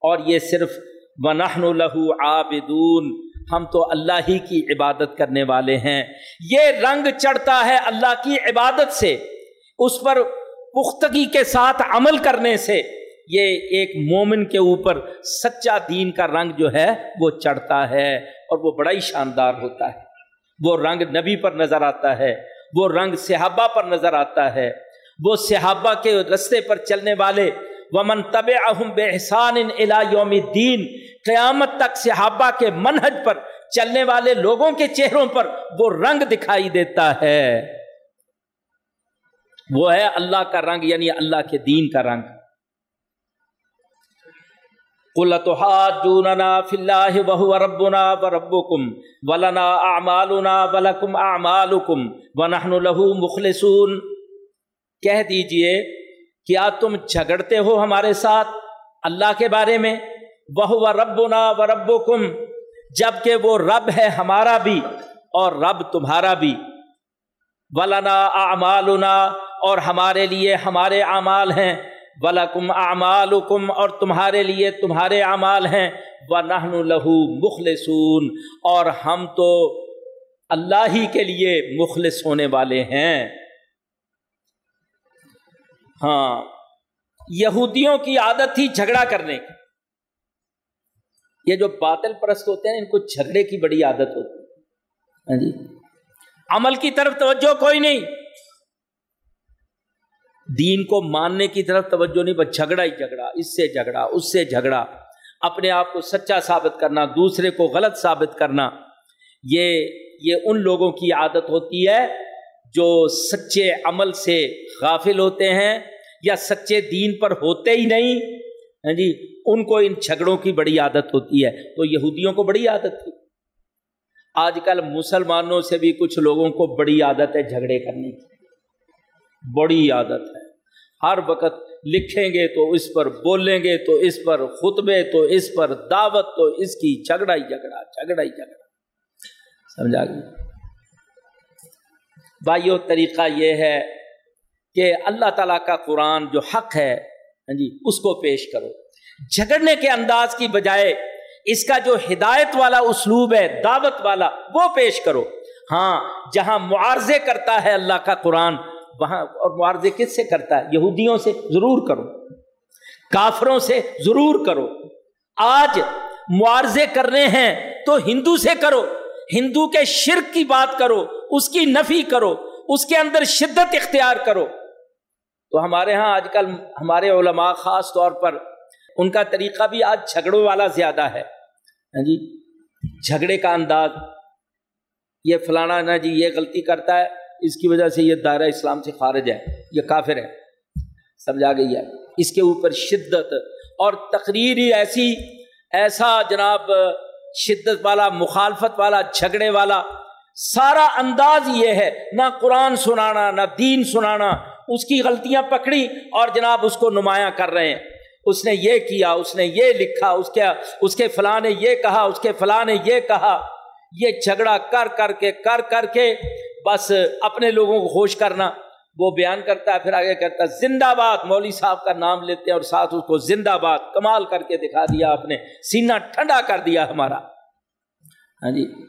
اور یہ صرف ونحن لہو عابدون، ہم تو اللہ ہی کی عبادت کرنے والے ہیں۔ یہ رنگ چڑھتا ہے اللہ کی عبادت سے، اس پر پختگی کے ساتھ عمل کرنے سے۔ یہ ایک مومن کے اوپر سچا دین کا رنگ جو ہے وہ چڑھتا ہے اور وہ بڑا ہی شاندار ہوتا ہے۔ وہ رنگ نبی پر نظر آتا ہے، وہ رنگ صحابہ پر نظر آتا ہے۔ وہ صحابہ کے رستے پر چلنے والے، ومن طب اہم بے احسان یوم دین قیامت تک صحابہ کے منہج پر چلنے والے لوگوں کے چہروں پر وہ رنگ دکھائی دیتا ہے۔ وہ ہے اللہ کا رنگ یعنی اللہ کے دین کا رنگ۔ ربنا و رب کم ولنا اعمالنا ولکم اعمالکم ونحن له مخلصون۔ کہہ دیجیے کیا تم جھگڑتے ہو ہمارے ساتھ اللہ کے بارے میں۔ وہ ربنا و رب کم جبکہ وہ رب ہے ہمارا بھی اور رب تمہارا بھی۔ ولنا اعمالنا اور ہمارے لیے ہمارے اعمال ہیں۔ ولکم اعمالکم اور تمہارے لیے تمہارے اعمال ہیں۔ و نہن لہو مخلصون اور ہم تو اللہ ہی کے لیے مخلص ہونے والے ہیں۔ ہاں یہودیوں کی عادت تھی جھگڑا کرنے کی۔ یہ جو باطل پرست ہوتے ہیں، ان کو جھگڑے کی بڑی عادت ہوتی ہے۔ ہاں جی۔ عمل کی طرف توجہ کوئی نہیں۔ دین کو ماننے کی طرف توجہ نہیں، بس جھگڑا ہی جھگڑا، اس سے جھگڑا، اس سے جھگڑا۔ اپنے آپ کو سچا ثابت کرنا، دوسرے کو غلط ثابت کرنا، یہ یہ ان لوگوں کی عادت ہوتی ہے جو سچے عمل سے غافل ہوتے ہیں یا سچے دین پر ہوتے ہی نہیں۔ ہاں جی ان کو ان جھگڑوں کی بڑی عادت ہوتی ہے۔ تو یہودیوں کو بڑی عادت تھی۔ آج کل مسلمانوں سے بھی کچھ لوگوں کو بڑی عادت ہے جھگڑے کرنے کی۔ بڑی عادت ہے۔ ہر وقت لکھیں گے تو اس پر بولیں گے تو اس پر خطبے تو اس پر دعوت تو اس کی جھگڑا ہی جھگڑا جھگڑا ہی جھگڑا۔ سمجھا گیا بھائیو، طریقہ یہ ہے کہ اللہ تعالیٰ کا قرآن جو حق ہے ہاں جی اس کو پیش کرو۔ جھگڑنے کے انداز کی بجائے اس کا جو ہدایت والا اسلوب ہے، دعوت والا، وہ پیش کرو۔ ہاں جہاں معارضے کرتا ہے اللہ کا قرآن وہاں اور معارضے کس سے کرتا ہے؟ یہودیوں سے ضرور کرو۔ کافروں سے ضرور کرو۔ آج معارضے کرنے ہیں تو ہندو سے کرو۔ ہندو کے شرک کی بات کرو، اس کی نفی کرو، اس کے اندر شدت اختیار کرو۔ تو ہمارے ہاں آج کل ہمارے علماء خاص طور پر ان کا طریقہ بھی آج جھگڑوں والا زیادہ ہے۔ ہاں جی جھگڑے کا انداز، یہ فلانا نا جی یہ غلطی کرتا ہے۔ اس کی وجہ سے یہ دائرہ اسلام سے خارج ہے، یہ کافر ہے۔ سمجھا گئی ہے۔ اس کے اوپر شدت اور تقریری ایسی، ایسا جناب شدت والا، مخالفت والا، جھگڑے والا، سارا انداز یہ ہے۔ نہ قرآن سنانا، نہ دین سنانا۔ اس کی غلطیاں پکڑی اور جناب اس کو نمایاں کر رہے ہیں۔ اس نے یہ کیا، اس نے یہ لکھا، اس کے اس کے فلاں نے یہ کہا، اس کے فلاں نے یہ کہا۔ یہ جھگڑا کر کر کے، کر کر کے بس اپنے لوگوں کو خوش کرنا، وہ بیان کرتا ہے، پھر آگے کہتا ہے، زندہ باد، مولوی صاحب کا نام لیتے ہیں اور ساتھ اس کو زندہ باد، کمال کر کے دکھا دیا آپ نے، سینہ ٹھنڈا کر دیا ہمارا۔ ہاں جی۔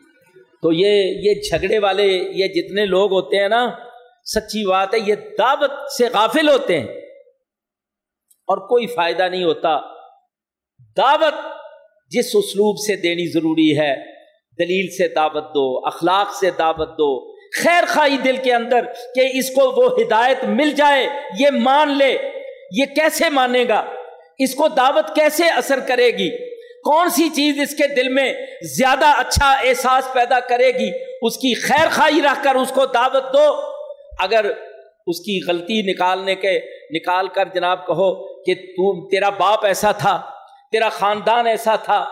تو یہ یہ جھگڑے والے، یہ جتنے لوگ ہوتے ہیں نا، سچی بات ہے، یہ دعوت سے غافل ہوتے ہیں۔ اور کوئی فائدہ نہیں ہوتا۔ دعوت جس اسلوب سے دینی ضروری ہے، دلیل سے دعوت دو، اخلاق سے دعوت دو خیر خائی دل کے اندر کہ اس کو وہ ہدایت مل جائے، یہ مان لے، یہ کیسے مانے گا؟ اس کو دعوت کیسے اثر کرے گی؟ کون سی چیز اس کے دل میں زیادہ اچھا احساس پیدا کرے گی؟ اس کی خیر خائی رکھ کر اس کو دعوت دو۔ اگر اس کی غلطی نکالنے کے، نکال کر جناب کہو کہ تو تیرا باپ ایسا تھا، تیرا خاندان ایسا تھا،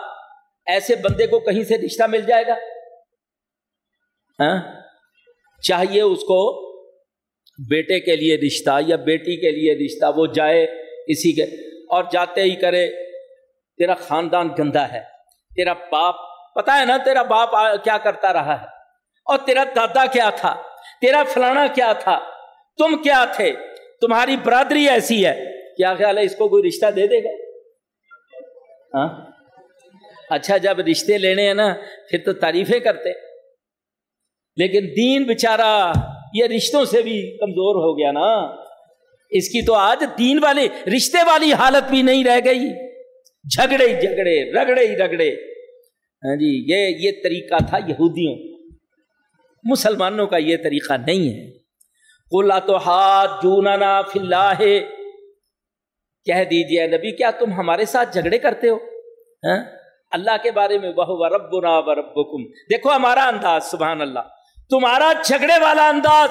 ایسے بندے کو کہیں سے رشتہ مل جائے گا؟ ہاں؟ چاہیے اس کو بیٹے کے لیے رشتہ یا بیٹی کے لیے رشتہ، وہ جائے اسی کے، اور جاتے ہی کرے، تیرا خاندان گندا ہے، تیرا باپ پتا ہے نا تیرا باپ کیا کرتا رہا ہے؟ اور تیرا دادا کیا تھا؟ تیرا فلانا کیا تھا؟ تم کیا تھے؟ تمہاری برادری ایسی ہے کیا خیال ہے اس کو کوئی رشتہ دے دے گا؟ ہاں؟ اچھا جب رشتے لینے ہیں نا، پھر تو تعریفیں کرتے۔ لیکن دین بچارا یہ رشتوں سے بھی کمزور ہو گیا نا۔ اس کی تو آج دین والی، رشتے والی حالت بھی نہیں رہ گئی۔ جھگڑے ہی جھگڑے، رگڑے ہی رگڑے۔ ہاں جی یہ یہ طریقہ تھا یہودیوں۔ مسلمانوں کا یہ طریقہ نہیں ہے۔ کلا تو ہاتھ جوننا فلاح کہہ دیجیے نبی، کیا تم ہمارے ساتھ جھگڑے کرتے ہو؟ ہاں؟ اللہ کے بارے میں وہ رب نا رب دیکھو ہمارا انداز، سبحان اللہ۔ تمہارا جھگڑے والا انداز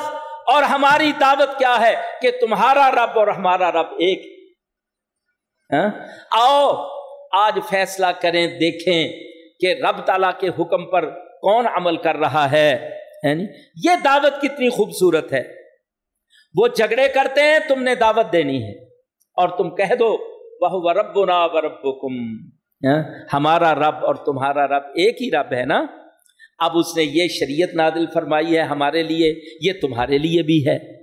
اور ہماری دعوت کیا ہے کہ تمہارا رب اور ہمارا رب ایک ہاں؟ آؤ، آج فیصلہ کریں، دیکھیں کہ رب تعالیٰ کے حکم پر کون عمل کر رہا ہے یہ دعوت کتنی خوبصورت ہے۔ وہ جھگڑے کرتے ہیں، تم نے دعوت دینی ہے۔ اور تم کہہ دو وہ رب نا رب ہاں؟ ہمارا رب اور تمہارا رب ایک ہی رب ہے نا؟ اب اس نے یہ شریعت نادل فرمائی ہے ہمارے لیے، یہ تمہارے لیے بھی ہے۔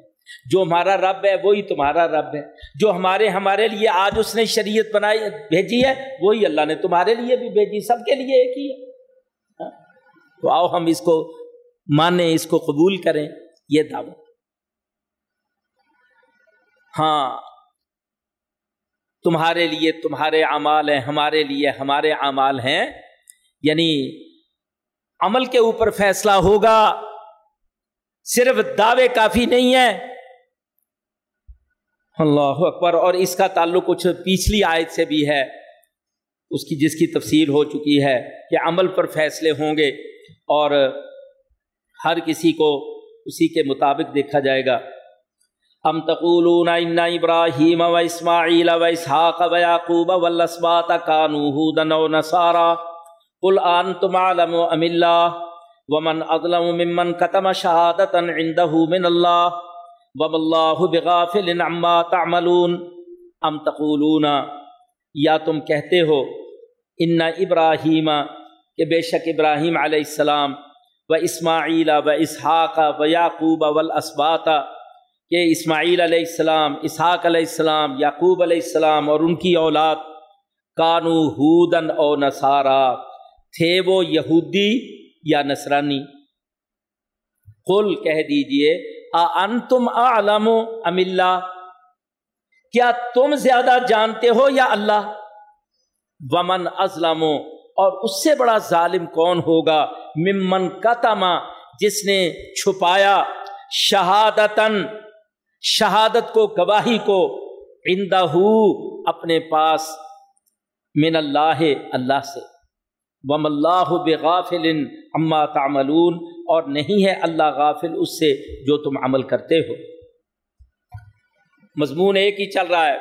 جو ہمارا رب ہے، وہی تمہارا رب ہے۔ جو ہمارے ہمارے لیے آج اس نے شریعت بنائی، بھیجی ہے، وہی اللہ نے تمہارے لیے بھی بھیجی، سب کے لیے ایک ہی ہے۔ ہاں؟ تو آؤ ہم اس کو مانیں، اس کو قبول کریں، یہ دعوت۔ ہاں تمہارے لیے تمہارے اعمال ہیں، ہمارے لیے ہمارے اعمال ہیں۔ یعنی عمل کے اوپر فیصلہ ہوگا، صرف دعوے کافی نہیں ہے اللہ اکبر، اور اس کا تعلق کچھ پچھلی آیت سے بھی ہے۔ اس کی جس کی تفصیل ہو چکی ہے کہ عمل پر فیصلے ہوں گے اور ہر کسی کو اسی کے مطابق دیکھا جائے گا۔ ام تقولون ان ابراہیم و اسماعیل و اسحاق و یعقوب والاسباط کانوا هودا و نصارا۔ قل انتم اعلم ام اللہ ومن اظلم ممن كتم شهادة عنده من الله وما الله بغافل عما تعملون ام تقولون یا تم کہتے ہو ان ابراہیم کہ بے شک ابراہیم علیہ السلام و اسماعیل و اسحاق و یعقوب والاسباط کہ اسماعیل علیہ السلام اسحاق علیہ السلام یعقوب علیہ السلام اور ان کی اولاد کانو ہودن او نصارا۔ تھے وہ یہودی یا نصرانی؟ قل کہہ دیجیے ان تم عالم ام اللہ؟ کیا تم زیادہ جانتے ہو یا اللہ؟ ومن ازلم، اور اس سے بڑا ظالم کون ہوگا؟ ممن کتما جس نے چھپایا شہادتن شہادت کو، گواہی کو عندہ اپنے پاس، من اللہ اللہ سے۔ وم اللہ بغافل اما تعملون اور نہیں ہے اللہ غافل اس سے جو تم عمل کرتے ہو۔ مضمون ایک ہی چل رہا ہے۔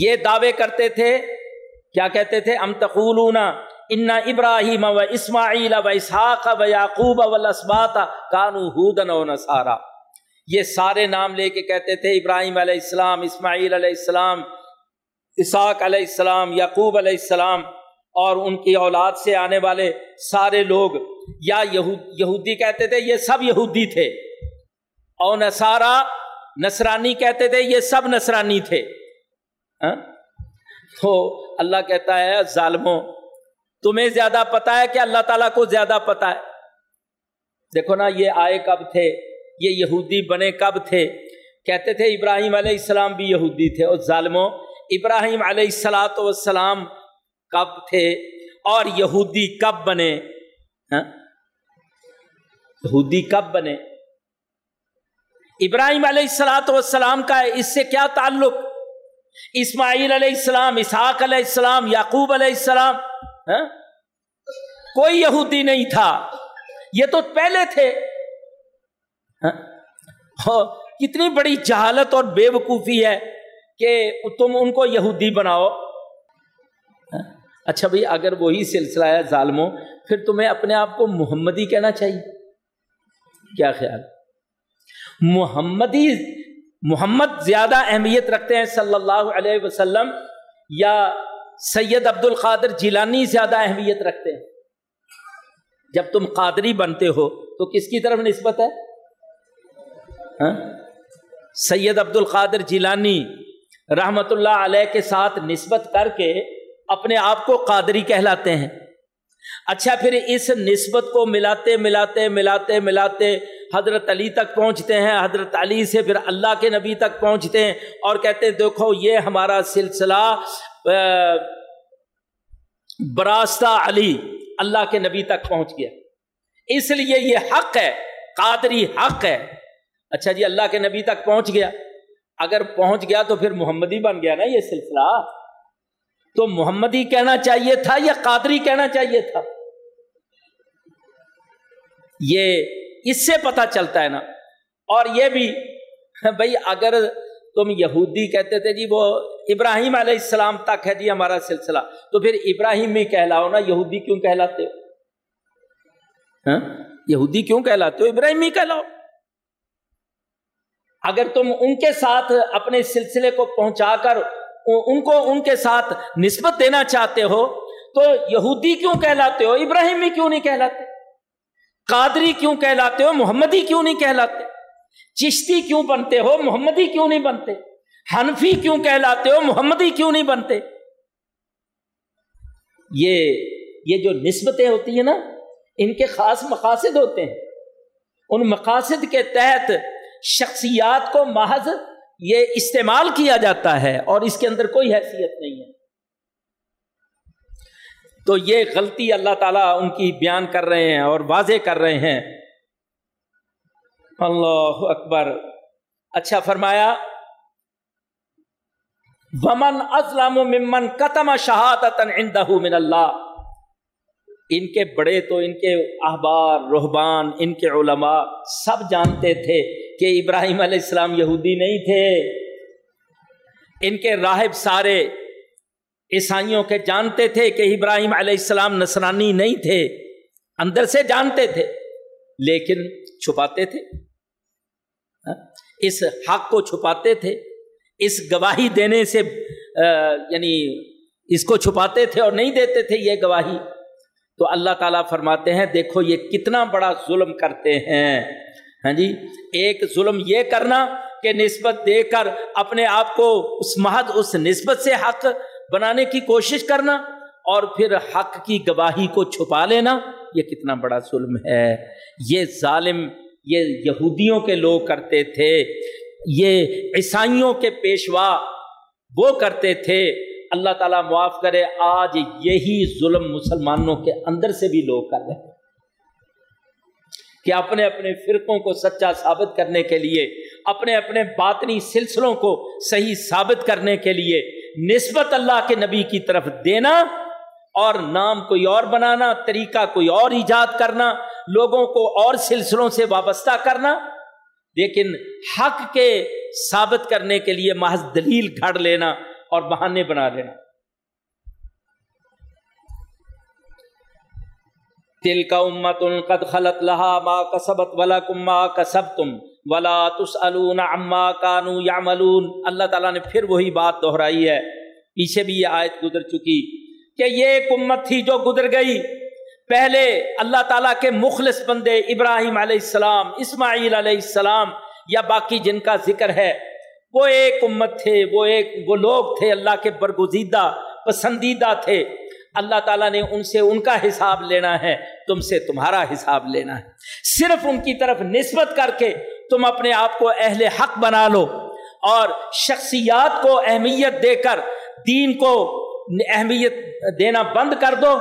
یہ دعوے کرتے تھے، کیا کہتے تھے؟ ام تقولون ان ابراہیم و اسماعیل و اسحاق و یعقوب و الاسباط کانو ہودن و نصارا۔ یہ سارے نام لے کے کہتے تھے ابراہیم علیہ السلام اسماعیل علیہ السلام اساق علیہ السلام یعقوب علیہ السلام۔ اور ان کی اولاد سے آنے والے سارے لوگ، یا یہودی کہتے تھے، یہ سب یہودی تھے۔ اور نسارا نصرانی کہتے تھے، یہ سب نصرانی تھے۔ ہاں؟ تو اللہ کہتا ہے، ظالموں، تمہیں زیادہ پتا ہے کہ اللہ تعالیٰ کو زیادہ پتا ہے۔ دیکھو نا، یہ آئے کب تھے؟ یہ یہودی بنے کب تھے؟ کہتے تھے، ابراہیم علیہ السلام بھی یہودی تھے۔ اور ظالموں، ابراہیم علیہ السلاۃ والسلام کب تھے اور یہودی کب بنے ہاں؟ یہودی کب بنے ابراہیم علیہ السلاۃ والسلام کا اس سے کیا تعلق اسماعیل علیہ السلام، اسحاق علیہ السلام، یعقوب علیہ السلام ہاں؟ کوئی یہودی نہیں تھا یہ تو پہلے تھے ہاں؟, ہاں، کتنی بڑی جہالت اور بے وقوفی ہے کہ تم ان کو یہودی بناؤ اچھا بھائی، اگر وہی سلسلہ ہے ظالموں، پھر تمہیں اپنے آپ کو محمدی کہنا چاہیے۔ کیا خیال؟ محمدی، محمد زیادہ اہمیت رکھتے ہیں صلی اللہ علیہ وسلم، یا سید عبد القادر جیلانی زیادہ اہمیت رکھتے ہیں؟ جب تم قادری بنتے ہو، تو کس کی طرف نسبت ہے؟ ہاں؟ سید عبد القادر جیلانی رحمت اللہ علیہ کے ساتھ نسبت کر کے اپنے آپ کو قادری کہلاتے ہیں۔ اچھا پھر اس نسبت کو ملاتے ملاتے ملاتے ملاتے حضرت علی تک پہنچتے ہیں۔ حضرت علی سے پھر اللہ کے نبی تک پہنچتے ہیں اور کہتے ہیں، دیکھو، یہ ہمارا سلسلہ براستہ علی اللہ کے نبی تک پہنچ گیا۔ اس لیے یہ حق ہے، قادری حق ہے۔ اچھا جی اللہ کے نبی تک پہنچ گیا۔ اگر پہنچ گیا تو پھر محمدی بن گیا نا یہ سلسلہ۔ تو محمدی کہنا چاہیے تھا یا قادری کہنا چاہیے تھا؟ یہ اس سے پتا چلتا ہے نا۔ اور یہ بھی، بھائی اگر تم یہودی کہتے تھے جی وہ ابراہیم علیہ السلام تک ہے جی ہمارا سلسلہ۔ تو پھر ابراہیم میں کہلاؤ نا، یہودی کیوں کہلاتے ہو؟ ہاں؟ یہودی کیوں کہلاتے ہو؟ ابراہیم ہی کہلاؤ۔ اگر تم ان کے ساتھ اپنے سلسلے کو پہنچا کر ان کو ان کے ساتھ نسبت دینا چاہتے ہو، تو یہودی کیوں کہلاتے ہو؟ ابراہیمی کیوں نہیں کہلاتے؟ قادری کیوں کہلاتے ہو؟ محمدی کیوں نہیں کہلاتے؟ چشتی کیوں بنتے ہو؟ محمدی کیوں نہیں بنتے؟ حنفی کیوں کہلاتے ہو؟ محمدی کیوں نہیں بنتے؟ یہ یہ جو نسبتیں ہوتی ہیں نا، ان کے خاص مقاصد ہوتے ہیں۔ ان مقاصد کے تحت شخصیات کو محض یہ استعمال کیا جاتا ہے اور اس کے اندر کوئی حیثیت نہیں ہے۔ تو یہ غلطی اللہ تعالیٰ ان کی بیان کر رہے ہیں اور واضح کر رہے ہیں۔ اللہ اکبر۔ اچھا فرمایا، ومن ازلم ممن قتم شہادت من اللہ ان کے بڑے تو ان کے احبار رحبان ان کے علماء سب جانتے تھے۔ کہ ابراہیم علیہ السلام یہودی نہیں تھے۔ ان کے راہب سارے عیسائیوں کے جانتے تھے کہ ابراہیم علیہ السلام نصرانی نہیں تھے، اندر سے جانتے تھے، لیکن چھپاتے تھے۔ اس حق کو چھپاتے تھے، اس گواہی دینے سے یعنی اس کو چھپاتے تھے اور نہیں دیتے تھے یہ گواہی۔ تو اللہ تعالیٰ فرماتے ہیں، دیکھو یہ کتنا بڑا ظلم کرتے ہیں۔ ہاں جی؟ ایک ظلم یہ کرنا کہ نسبت دے کر اپنے آپ کو اس محض اس نسبت سے حق بنانے کی کوشش کرنا اور پھر حق کی گواہی کو چھپا لینا، یہ کتنا بڑا ظلم ہے۔ یہ ظالم، یہ یہودیوں کے لوگ کرتے تھے، یہ عیسائیوں کے پیشوا وہ کرتے تھے۔ اللہ تعالیٰ معاف کرے، آج یہی ظلم مسلمانوں کے اندر سے بھی لوگ کر رہے ہیں۔ کہ اپنے اپنے فرقوں کو سچا ثابت کرنے کے لیے، اپنے اپنے باطنی سلسلوں کو صحیح ثابت کرنے کے لیے نسبت اللہ کے نبی کی طرف دینا اور نام کوئی اور بنانا، طریقہ کوئی اور ایجاد کرنا، لوگوں کو اور سلسلوں سے وابستہ کرنا۔ لیکن حق کے ثابت کرنے کے لیے محض دلیل گھڑ لینا اور بہانے بنا لینا۔ تل کا امت ان قد خلط لہا ما کسبت ولا کما کسب تم ولا تس اما کانو یا ملون اللہ تعالیٰ نے پھر وہی بات دہرائی ہے۔ پیچھے بھی یہ آیت گزر چکی کہ یہ ایک امت تھی جو گزر گئی۔ پہلے اللہ تعالیٰ کے مخلص بندے ابراہیم علیہ السلام، اسماعیل علیہ السلام یا باقی جن کا ذکر ہے، وہ ایک امت تھے، وہ ایک، وہ لوگ تھے اللہ کے برگزیدہ، پسندیدہ تھے۔ اللہ تعالیٰ نے ان سے ان کا حساب لینا ہے۔ تم سے تمہارا حساب لینا ہے۔ صرف ان کی طرف نسبت کر کے تم اپنے آپ کو اہل حق بنا لو اور شخصیات کو اہمیت دے کر دین کو اہمیت دینا بند کر دو۔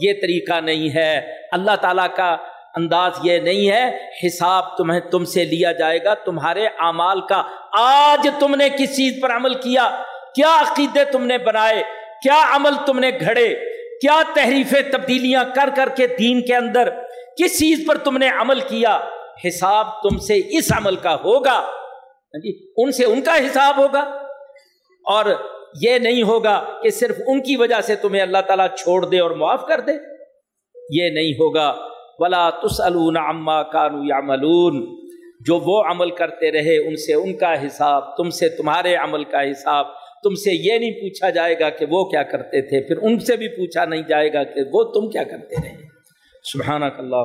یہ طریقہ نہیں ہے۔ اللہ تعالیٰ کا انداز یہ نہیں ہے۔ حساب تمہیں تم سے لیا جائے گا۔ تمہارے اعمال کا آج تم نے کس چیز پر عمل کیا؟ کیا عقیدے تم نے بنائے؟ کیا عمل تم نے گھڑے؟ کیا تحریف تبدیلیاں کر کر کے دین کے اندر کس چیز پر تم نے عمل کیا؟ حساب تم سے اس عمل کا ہوگا۔ ہاں جی ان سے ان کا حساب ہوگا۔ اور یہ نہیں ہوگا کہ صرف ان کی وجہ سے تمہیں اللہ تعالیٰ چھوڑ دے اور معاف کر دے۔ یہ نہیں ہوگا۔ ولا تسلون اما کانو یا ملون جو وہ عمل کرتے رہے، ان سے ان کا حساب، تم سے تمہارے عمل کا حساب۔ تم سے یہ نہیں پوچھا جائے گا کہ وہ کیا کرتے تھے، پھر ان سے بھی پوچھا نہیں جائے گا کہ وہ تم کیا کرتے رہے۔ سبحانہ اللہ